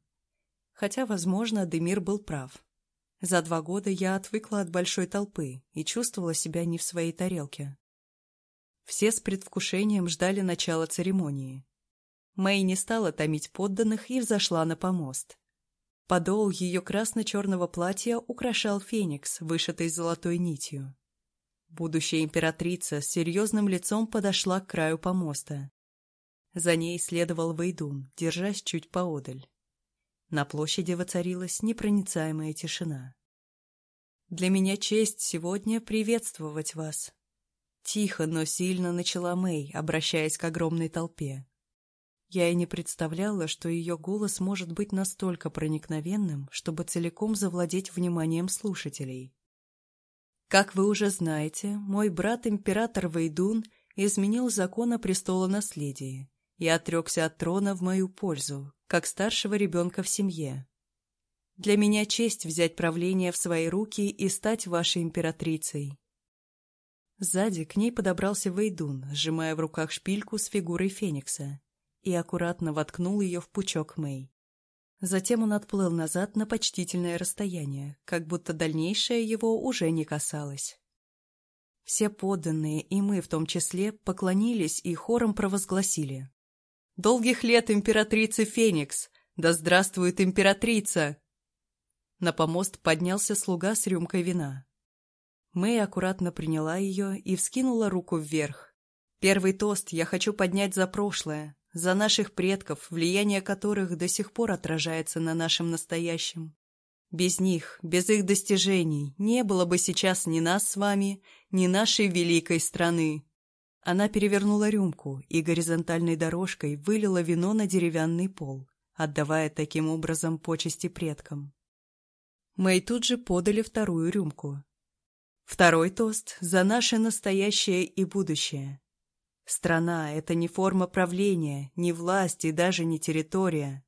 Хотя, возможно, Демир был прав. За два года я отвыкла от большой толпы и чувствовала себя не в своей тарелке. Все с предвкушением ждали начала церемонии. Мэй не стала томить подданных и взошла на помост. Подол ее красно-черного платья украшал феникс, вышитый золотой нитью. Будущая императрица с серьезным лицом подошла к краю помоста. За ней следовал Вейдун, держась чуть поодаль. На площади воцарилась непроницаемая тишина. «Для меня честь сегодня приветствовать вас», Тихо, но сильно начала Мэй, обращаясь к огромной толпе. Я и не представляла, что ее голос может быть настолько проникновенным, чтобы целиком завладеть вниманием слушателей. Как вы уже знаете, мой брат-император Вейдун изменил закон о престолонаследии и отрекся от трона в мою пользу, как старшего ребенка в семье. Для меня честь взять правление в свои руки и стать вашей императрицей. Сзади к ней подобрался Вейдун, сжимая в руках шпильку с фигурой Феникса и аккуратно воткнул ее в пучок Мэй. Затем он отплыл назад на почтительное расстояние, как будто дальнейшее его уже не касалось. Все подданные, и мы в том числе, поклонились и хором провозгласили. «Долгих лет императрице Феникс! Да здравствует императрица!» На помост поднялся слуга с рюмкой вина. Мэй аккуратно приняла ее и вскинула руку вверх. «Первый тост я хочу поднять за прошлое, за наших предков, влияние которых до сих пор отражается на нашем настоящем. Без них, без их достижений, не было бы сейчас ни нас с вами, ни нашей великой страны. Она перевернула рюмку и горизонтальной дорожкой вылила вино на деревянный пол, отдавая таким образом почести предкам. Мэй тут же подали вторую рюмку. Второй тост за наше настоящее и будущее. Страна — это не форма правления, не власть и даже не территория.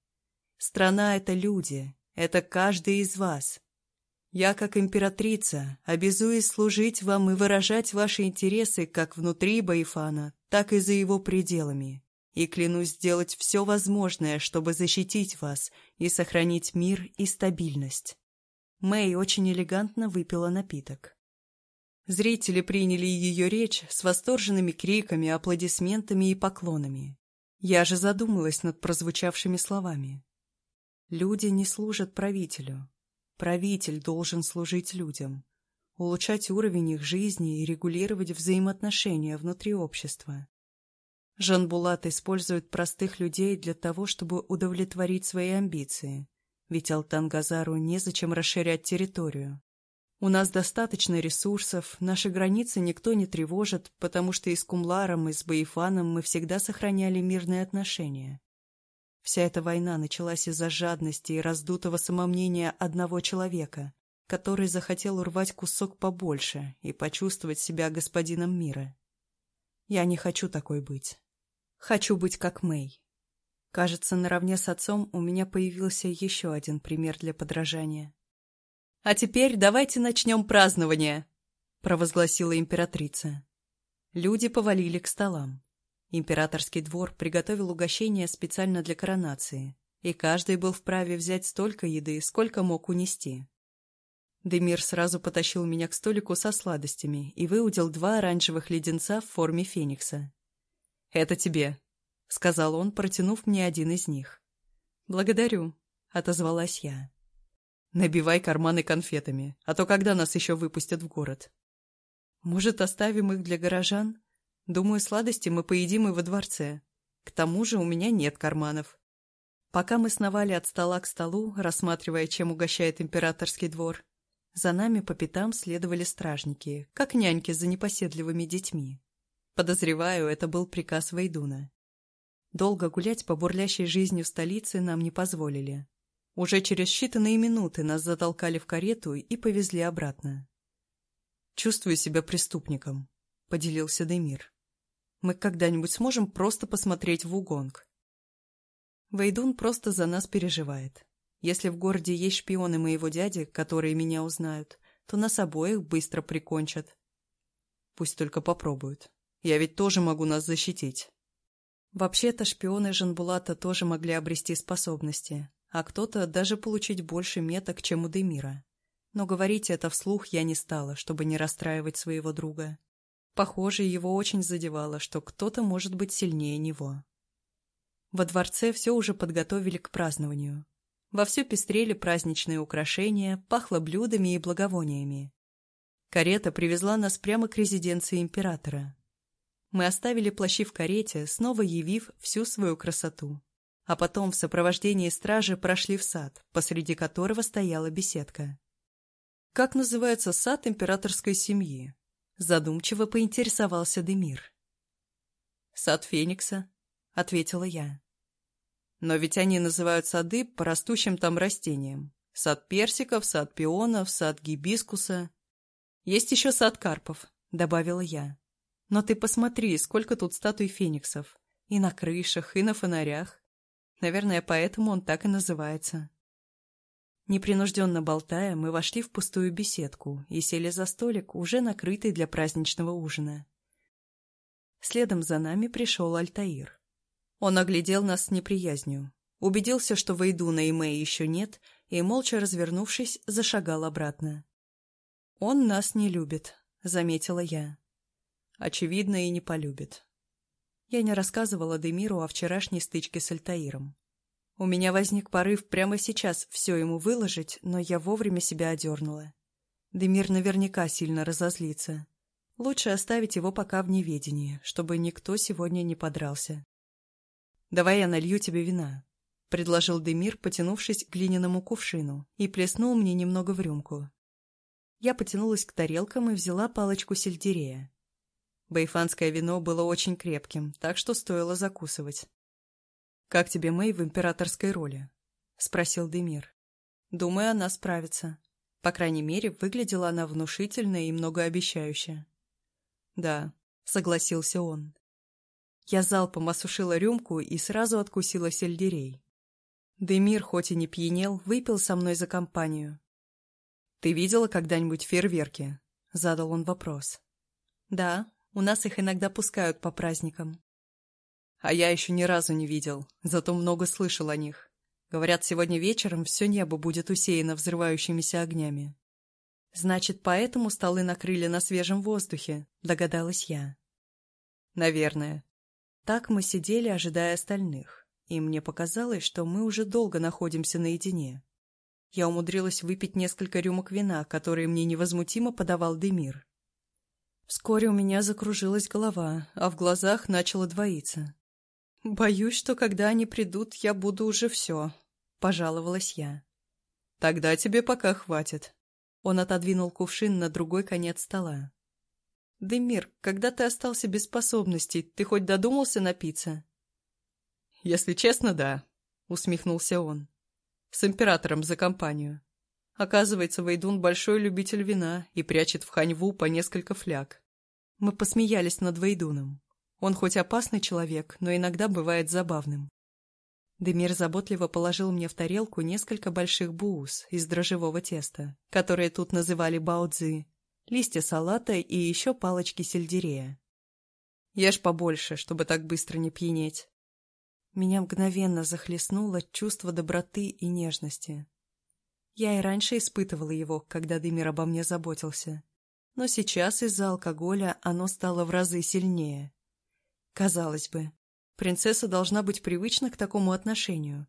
Страна — это люди, это каждый из вас. Я, как императрица, обязуюсь служить вам и выражать ваши интересы как внутри Баифана, так и за его пределами. И клянусь сделать все возможное, чтобы защитить вас и сохранить мир и стабильность. Мэй очень элегантно выпила напиток. Зрители приняли ее речь с восторженными криками, аплодисментами и поклонами. Я же задумалась над прозвучавшими словами. Люди не служат правителю. Правитель должен служить людям, улучшать уровень их жизни и регулировать взаимоотношения внутри общества. Жанбулат использует простых людей для того, чтобы удовлетворить свои амбиции, ведь Алтангазару незачем расширять территорию. У нас достаточно ресурсов, наши границы никто не тревожит, потому что и с Кумларом, и с Баифаном мы всегда сохраняли мирные отношения. Вся эта война началась из-за жадности и раздутого самомнения одного человека, который захотел урвать кусок побольше и почувствовать себя господином мира. Я не хочу такой быть. Хочу быть как Мэй. Кажется, наравне с отцом у меня появился еще один пример для подражания. «А теперь давайте начнем празднование», — провозгласила императрица. Люди повалили к столам. Императорский двор приготовил угощение специально для коронации, и каждый был вправе взять столько еды, сколько мог унести. Демир сразу потащил меня к столику со сладостями и выудил два оранжевых леденца в форме феникса. «Это тебе», — сказал он, протянув мне один из них. «Благодарю», — отозвалась я. «Набивай карманы конфетами, а то когда нас еще выпустят в город?» «Может, оставим их для горожан?» Думаю, сладости мы поедим и во дворце. К тому же у меня нет карманов. Пока мы сновали от стола к столу, рассматривая, чем угощает императорский двор, за нами по пятам следовали стражники, как няньки за непоседливыми детьми. Подозреваю, это был приказ Вейдуна. Долго гулять по бурлящей жизни в столице нам не позволили. Уже через считанные минуты нас затолкали в карету и повезли обратно. «Чувствую себя преступником», — поделился Демир. Мы когда-нибудь сможем просто посмотреть в Угонг. Вейдун просто за нас переживает. Если в городе есть шпионы моего дяди, которые меня узнают, то нас обоих быстро прикончат. Пусть только попробуют. Я ведь тоже могу нас защитить. Вообще-то шпионы Жанбулата тоже могли обрести способности, а кто-то даже получить больше меток, чем у Демира. Но говорить это вслух я не стала, чтобы не расстраивать своего друга. Похоже, его очень задевало, что кто-то может быть сильнее него. Во дворце все уже подготовили к празднованию. Вовсю пестрели праздничные украшения, пахло блюдами и благовониями. Карета привезла нас прямо к резиденции императора. Мы оставили плащи в карете, снова явив всю свою красоту. А потом в сопровождении стражи прошли в сад, посреди которого стояла беседка. Как называется сад императорской семьи? Задумчиво поинтересовался Демир. «Сад Феникса», — ответила я. «Но ведь они называют сады по растущим там растениям. Сад персиков, сад пионов, сад гибискуса. Есть еще сад карпов», — добавила я. «Но ты посмотри, сколько тут статуй фениксов. И на крышах, и на фонарях. Наверное, поэтому он так и называется». Непринужденно болтая, мы вошли в пустую беседку и сели за столик, уже накрытый для праздничного ужина. Следом за нами пришел Альтаир. Он оглядел нас с неприязнью, убедился, что Вейдуна и Мэй еще нет, и, молча развернувшись, зашагал обратно. «Он нас не любит», — заметила я. «Очевидно, и не полюбит». Я не рассказывала Демиру о вчерашней стычке с Альтаиром. У меня возник порыв прямо сейчас все ему выложить, но я вовремя себя одернула. Демир наверняка сильно разозлится. Лучше оставить его пока в неведении, чтобы никто сегодня не подрался. «Давай я налью тебе вина», — предложил Демир, потянувшись к глиняному кувшину, и плеснул мне немного в рюмку. Я потянулась к тарелкам и взяла палочку сельдерея. Байфанское вино было очень крепким, так что стоило закусывать. «Как тебе Мэй в императорской роли?» — спросил Демир. «Думаю, она справится. По крайней мере, выглядела она внушительно и многообещающе». «Да», — согласился он. Я залпом осушила рюмку и сразу откусила сельдерей. Демир, хоть и не пьянел, выпил со мной за компанию. «Ты видела когда-нибудь фейерверки?» — задал он вопрос. «Да, у нас их иногда пускают по праздникам». А я еще ни разу не видел, зато много слышал о них. Говорят, сегодня вечером все небо будет усеяно взрывающимися огнями. Значит, поэтому столы накрыли на свежем воздухе, догадалась я. Наверное. Так мы сидели, ожидая остальных, и мне показалось, что мы уже долго находимся наедине. Я умудрилась выпить несколько рюмок вина, которые мне невозмутимо подавал Демир. Вскоре у меня закружилась голова, а в глазах начало двоиться. «Боюсь, что когда они придут, я буду уже все», — пожаловалась я. «Тогда тебе пока хватит». Он отодвинул кувшин на другой конец стола. «Демир, когда ты остался без способностей, ты хоть додумался напиться?» «Если честно, да. усмехнулся он. С императором за компанию. Оказывается, Вейдун большой любитель вина и прячет в ханьву по несколько фляг. Мы посмеялись над Вейдуном. Он хоть опасный человек, но иногда бывает забавным. Демир заботливо положил мне в тарелку несколько больших буус из дрожжевого теста, которые тут называли баудзы, листья салата и еще палочки сельдерея. Ешь побольше, чтобы так быстро не пьянеть. Меня мгновенно захлестнуло чувство доброты и нежности. Я и раньше испытывала его, когда Дымир обо мне заботился. Но сейчас из-за алкоголя оно стало в разы сильнее. Казалось бы, принцесса должна быть привычна к такому отношению.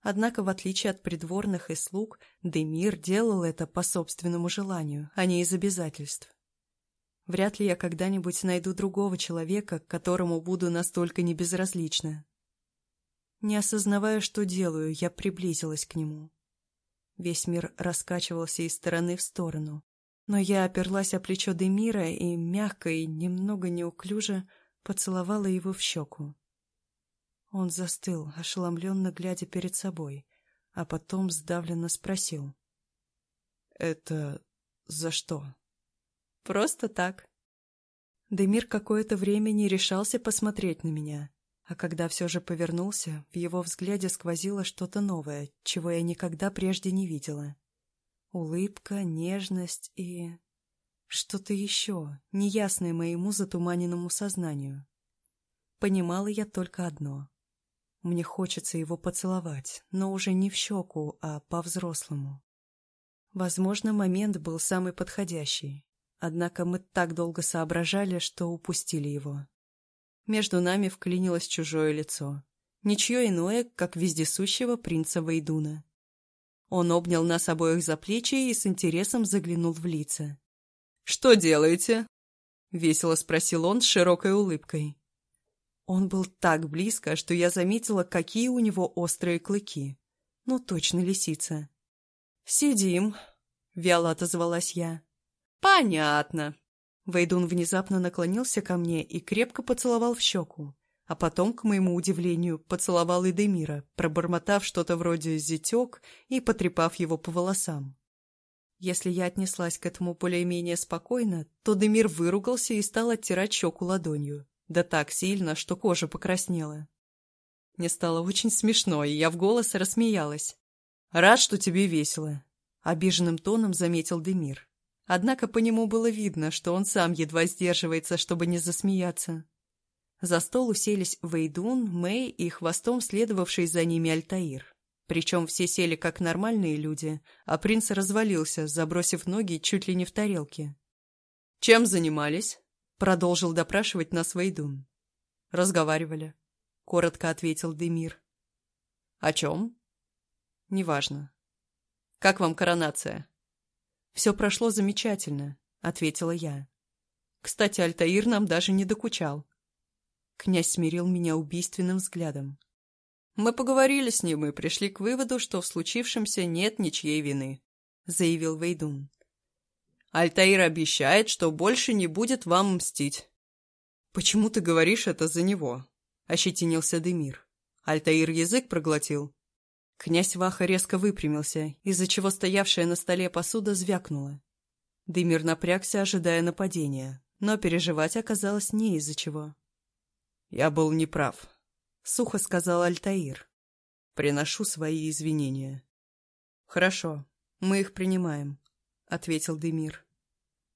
Однако, в отличие от придворных и слуг, Демир делал это по собственному желанию, а не из обязательств. Вряд ли я когда-нибудь найду другого человека, к которому буду настолько небезразлична. Не осознавая, что делаю, я приблизилась к нему. Весь мир раскачивался из стороны в сторону, но я оперлась о плечо Демира и мягко и немного неуклюже поцеловала его в щеку. Он застыл, ошеломленно глядя перед собой, а потом сдавленно спросил. «Это за что?» Просто так. Демир какое-то время не решался посмотреть на меня, а когда все же повернулся, в его взгляде сквозило что-то новое, чего я никогда прежде не видела. Улыбка, нежность и... что-то еще, неясное моему затуманенному сознанию. Понимала я только одно. Мне хочется его поцеловать, но уже не в щеку, а по-взрослому. Возможно, момент был самый подходящий. Однако мы так долго соображали, что упустили его. Между нами вклинилось чужое лицо. Ничье иное, как вездесущего принца Вейдуна. Он обнял нас обоих за плечи и с интересом заглянул в лица. «Что делаете?» — весело спросил он с широкой улыбкой. Он был так близко, что я заметила, какие у него острые клыки. Ну, точно лисица. «Сидим», — вяло отозвалась я. «Понятно». Вейдун внезапно наклонился ко мне и крепко поцеловал в щеку, а потом, к моему удивлению, поцеловал и Демира, пробормотав что-то вроде «зятек» и потрепав его по волосам. Если я отнеслась к этому более-менее спокойно, то Демир выругался и стал оттирать щеку ладонью, да так сильно, что кожа покраснела. Мне стало очень смешно, и я в голос рассмеялась. «Рад, что тебе весело», — обиженным тоном заметил Демир. Однако по нему было видно, что он сам едва сдерживается, чтобы не засмеяться. За стол уселись Вейдун, Мэй и хвостом следовавший за ними Альтаир. Причем все сели как нормальные люди, а принц развалился, забросив ноги чуть ли не в тарелке. «Чем занимались?» — продолжил допрашивать нас Вейдун. «Разговаривали», — коротко ответил Демир. «О чем?» «Неважно. Как вам коронация?» «Все прошло замечательно», — ответила я. «Кстати, Альтаир нам даже не докучал». Князь смирил меня убийственным взглядом. «Мы поговорили с ним и пришли к выводу, что в случившемся нет ничьей вины», — заявил Вейдун. «Альтаир обещает, что больше не будет вам мстить». «Почему ты говоришь это за него?» — ощетинился Демир. «Альтаир язык проглотил?» Князь Ваха резко выпрямился, из-за чего стоявшая на столе посуда звякнула. Дымир напрягся, ожидая нападения, но переживать оказалось не из-за чего. «Я был неправ», — сухо сказал Альтаир. «Приношу свои извинения». «Хорошо, мы их принимаем», — ответил Дымир.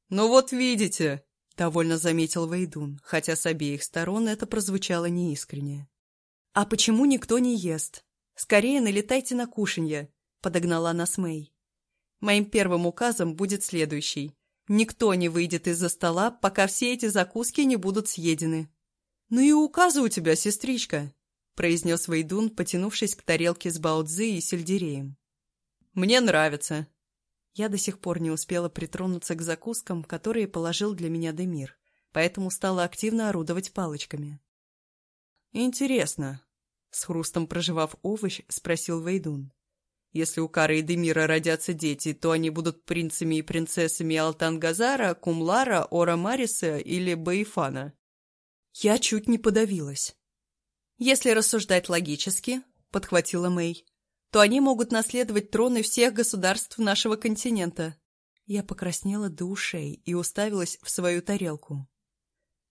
«Ну вот видите», — довольно заметил Вейдун, хотя с обеих сторон это прозвучало неискренне. «А почему никто не ест?» «Скорее налетайте на кушанье», — подогнала нас Мэй. «Моим первым указом будет следующий. Никто не выйдет из-за стола, пока все эти закуски не будут съедены». «Ну и указы у тебя, сестричка», — произнес Вейдун, потянувшись к тарелке с баудзы и сельдереем. «Мне нравится». Я до сих пор не успела притронуться к закускам, которые положил для меня Демир, поэтому стала активно орудовать палочками. «Интересно, с хрустом проживав овощ, спросил Вейдун. Если у Кары и Демира родятся дети, то они будут принцами и принцессами Алтангазара, Кумлара, Ора Мариса или Баифана. Я чуть не подавилась. Если рассуждать логически, — подхватила Мэй, — то они могут наследовать троны всех государств нашего континента. Я покраснела до ушей и уставилась в свою тарелку.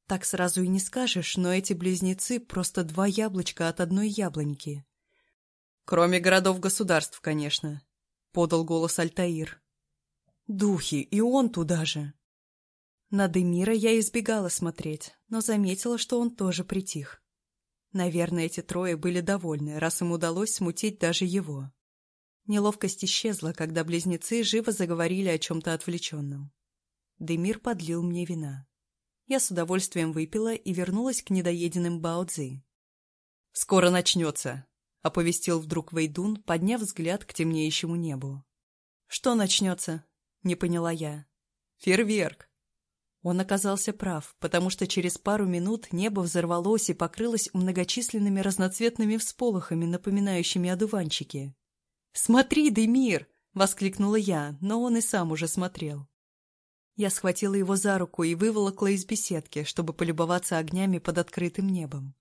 Так сразу и не скажешь, но эти близнецы просто два яблочка от одной яблоньки. Кроме городов-государств, конечно, — подал голос Альтаир. Духи, и он туда же. На Демира я избегала смотреть, но заметила, что он тоже притих. Наверное, эти трое были довольны, раз им удалось смутить даже его. Неловкость исчезла, когда близнецы живо заговорили о чем-то отвлеченном. Демир подлил мне вина. Я с удовольствием выпила и вернулась к недоеденным баодзи. «Скоро начнется», — оповестил вдруг Вейдун, подняв взгляд к темнеющему небу. «Что начнется?» — не поняла я. «Фейерверк». Он оказался прав, потому что через пару минут небо взорвалось и покрылось многочисленными разноцветными всполохами, напоминающими одуванчики. «Смотри, Демир!» — воскликнула я, но он и сам уже смотрел. Я схватила его за руку и выволокла из беседки, чтобы полюбоваться огнями под открытым небом.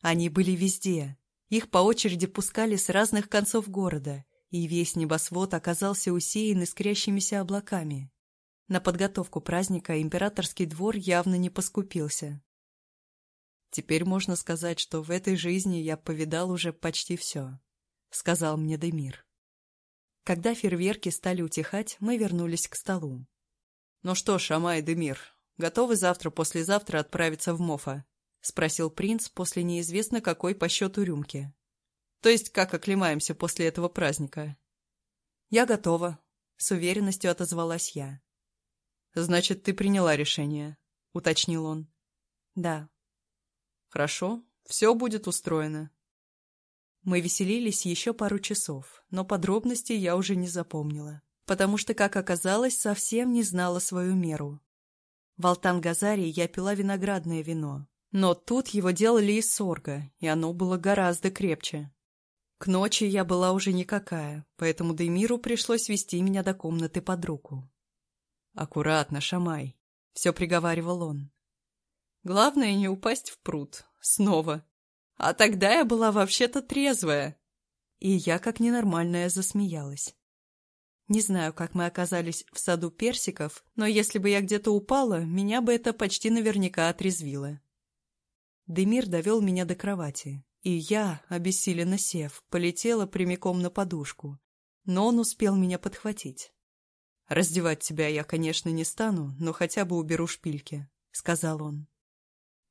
Они были везде. Их по очереди пускали с разных концов города, и весь небосвод оказался усеян искрящимися облаками. На подготовку праздника императорский двор явно не поскупился. «Теперь можно сказать, что в этой жизни я повидал уже почти все», — сказал мне Демир. Когда фейерверки стали утихать, мы вернулись к столу. «Ну что ж, Амай Демир, готовы завтра-послезавтра отправиться в Мофа?» — спросил принц после неизвестно какой по счету рюмки. «То есть как оклемаемся после этого праздника?» «Я готова», — с уверенностью отозвалась я. «Значит, ты приняла решение», — уточнил он. «Да». «Хорошо, все будет устроено». Мы веселились еще пару часов, но подробностей я уже не запомнила, потому что, как оказалось, совсем не знала свою меру. В Алтан-Газаре я пила виноградное вино, но тут его делали из сорга, и оно было гораздо крепче. К ночи я была уже никакая, поэтому Демиру пришлось вести меня до комнаты под руку. «Аккуратно, Шамай», — все приговаривал он. «Главное не упасть в пруд. Снова. А тогда я была вообще-то трезвая». И я, как ненормальная, засмеялась. Не знаю, как мы оказались в саду персиков, но если бы я где-то упала, меня бы это почти наверняка отрезвило. Демир довел меня до кровати, и я, обессиленно сев, полетела прямиком на подушку, но он успел меня подхватить. «Раздевать тебя я, конечно, не стану, но хотя бы уберу шпильки», — сказал он.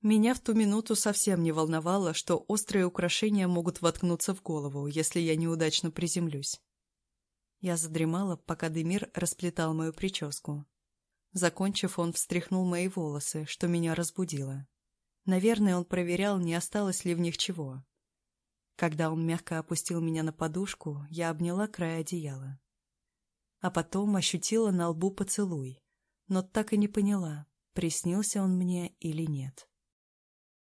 Меня в ту минуту совсем не волновало, что острые украшения могут воткнуться в голову, если я неудачно приземлюсь. Я задремала, пока Демир расплетал мою прическу. Закончив, он встряхнул мои волосы, что меня разбудило. Наверное, он проверял, не осталось ли в них чего. Когда он мягко опустил меня на подушку, я обняла край одеяла а потом ощутила на лбу поцелуй, но так и не поняла, приснился он мне или нет.